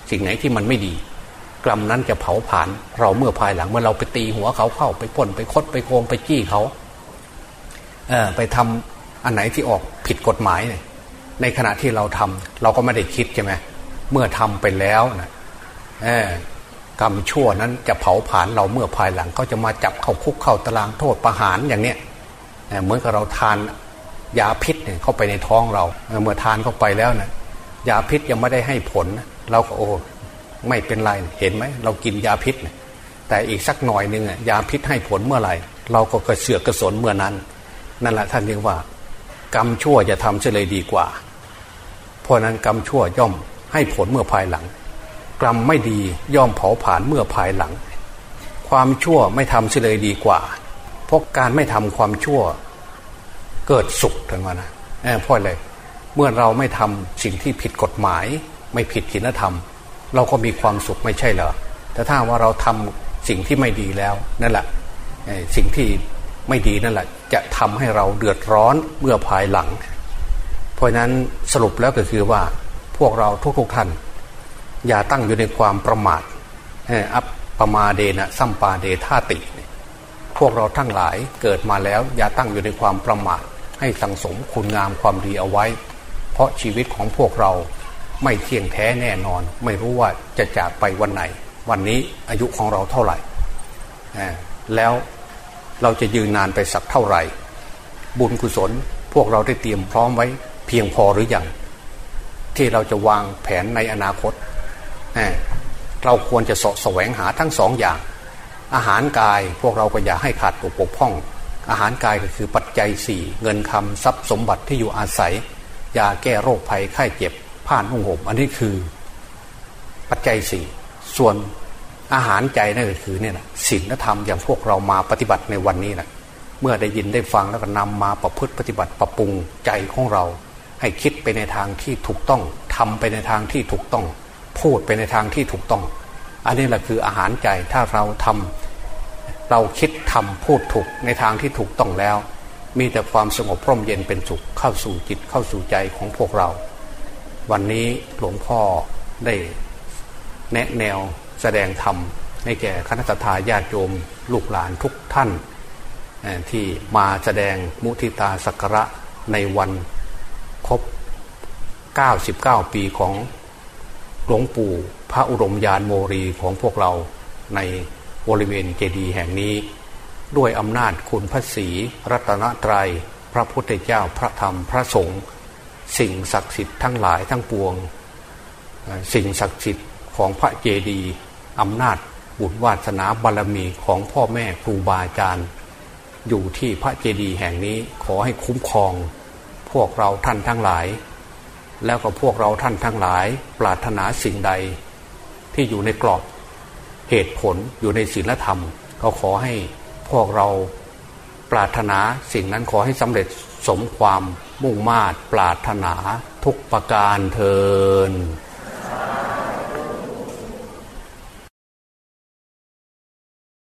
สิ่งไหนที่มันไม่ดี กรรมนั้นจะเผาผลาญเราเมื่อภายหลัง เมื่อเราไปตีหัวเขาเข้าไปพ่นไปคดไปโกงไปจี้เขาเไปทำอันไหนที่ออกผิดกฎหมายเนี่ยในขณะที่เราทำเราก็ไม่ได้คิดใช่ไหมเเมื่อทำไปแล้วนะกรรมชั่วนั้นจะเผาผลาญเราเมื่อภายหลังเขาจะมาจับเข้าคุกเข้าตารางโทษประหารอย่างเนี้ยเหมือนกับเราทานยาพิษเนี่ยเข้าไปในท้องเราเมื่อทานเข้าไปแล้วนะยาพิษยังไม่ได้ให้ผล เราก็โอ้ไม่เป็นไรเห็นไหมเรากินยาพิษแต่อีกสักหน่อยหนึ่งยาพิษให้ผลเมื่อไหร่ เราก็กระเสือกกระสนเมื่อนั้น นั่นแหละท่านเรียกว่า กรรมชั่วจะทำเฉลยดีกว่า เพราะนั้นกรรมชั่วย่อม ให้ผลเมื่อภายหลัง กรรมไม่ดีย่อมเผาผลาญเมื่อภายหลัง ความชั่วไม่ทำเฉลยดีกว่า เพราะการไม่ทำความชั่ว เกิดสุขถึงว่านะเพราะอะไรเมื่อเราไม่ทำสิ่งที่ผิดกฎหมาย ไม่ผิดศีลธรรม เราก็มีความสุขไม่ใช่เหรอแต่ถ้าว่าเราทำสิ่งที่ไม่ดีแล้วนั่นแหละสิ่งที่ไม่ดีนั่นแหละจะทำให้เราเดือดร้อนเมื่อภายหลัง เพราะนั้นสรุปแล้วก็คือว่า พวกเราทุกๆท่าน อย่าตั้งอยู่ในความประมาทอัปปมาเดนะสัมปาเดธาติ พวกเราทั้งหลายเกิดมาแล้ว อย่าตั้งอยู่ในความประมาทให้สังสมคุณงามความดีเอาไว้ เพราะชีวิตของพวกเราไม่เที่ยงแท้แน่นอน ไม่รู้ว่าจะจากไปวันไหน วันนี้อายุของเราเท่าไหร่ แล้วเราจะยืนนานไปสักเท่าไหร่ บุญกุศลพวกเราได้เตรียมพร้อมไว้เพียงพอหรืออยัง ที่เราจะวางแผนในอนาคต เราควรจะสะแสวงหาทั้งสองอย่าง อาหารกายพวกเราก็อย่าให้ขาดตัวปกพ่อง อาหารกายก็คือปัจจัยสี่เงินคำทรัพย์สมบัติที่อยู่อาศัยยาแก้โรคภัยไข้เจ็บผ่านหุ่งห่มอันนี้คือปัจจัยสี่ส่วนอาหารใจนั่นก็คือเนี่ยนะศีลธรรมอย่างพวกเรามาปฏิบัติในวันนี้นะเมื่อได้ยินได้ฟังแล้วก็นำมาประพฤติปฏิบัติปรับปรุงใจของเรา ให้คิดไปในทางที่ถูกต้องทำไปในทางที่ถูกต้อง พูดไปในทางที่ถูกต้อง อันนี้แหละคืออาหารใจถ้าเราทำเราคิดทำพูดถูกในทางที่ถูกต้องแล้ว มีแต่ความสงบพร่มเย็นเป็นสุขเข้าสู่จิตเข้าสู่ใจของพวกเรา วันนี้หลวงพ่อได้แนะแนวแสดงธรรมให้แก่คณะทาญาติโยมลูกหลานทุกท่านที่มาแสดงมุทิตาสักระในวัน ครบ 99 ปีของหลวงปู่พระอุรมยานโมรีของพวกเราในบริเวณเจดีย์แห่งนี้ ด้วยอำนาจคุณพระศรีรัตนตรยัย พระพุทธเจ้าพระธรรมพระสงฆ์สิ่งศักดิ์สิทธิ์ทั้งหลายทั้งปวง สิ่งศักดิ์สิทธิ์ของพระเจดีย์อำนาจบุญวาสนาบารรมีของพ่อแม่ครูบาอาจารย์ อยู่ที่พระเจดีย์แห่งนี้ขอให้คุ้มครอง พวกเราท่านทั้งหลาย แล้วก็พวกเราท่านทั้งหลาย ปรารถนาสิ่งใดที่อยู่ในกรอบเหตุผลอยู่ในศีลธรรม ก็ขอให้พวกเราปรารถนาสิ่งนั้นขอให้สำเร็จสมความมุ่งมา่ปรารถนาทุกประการเทิน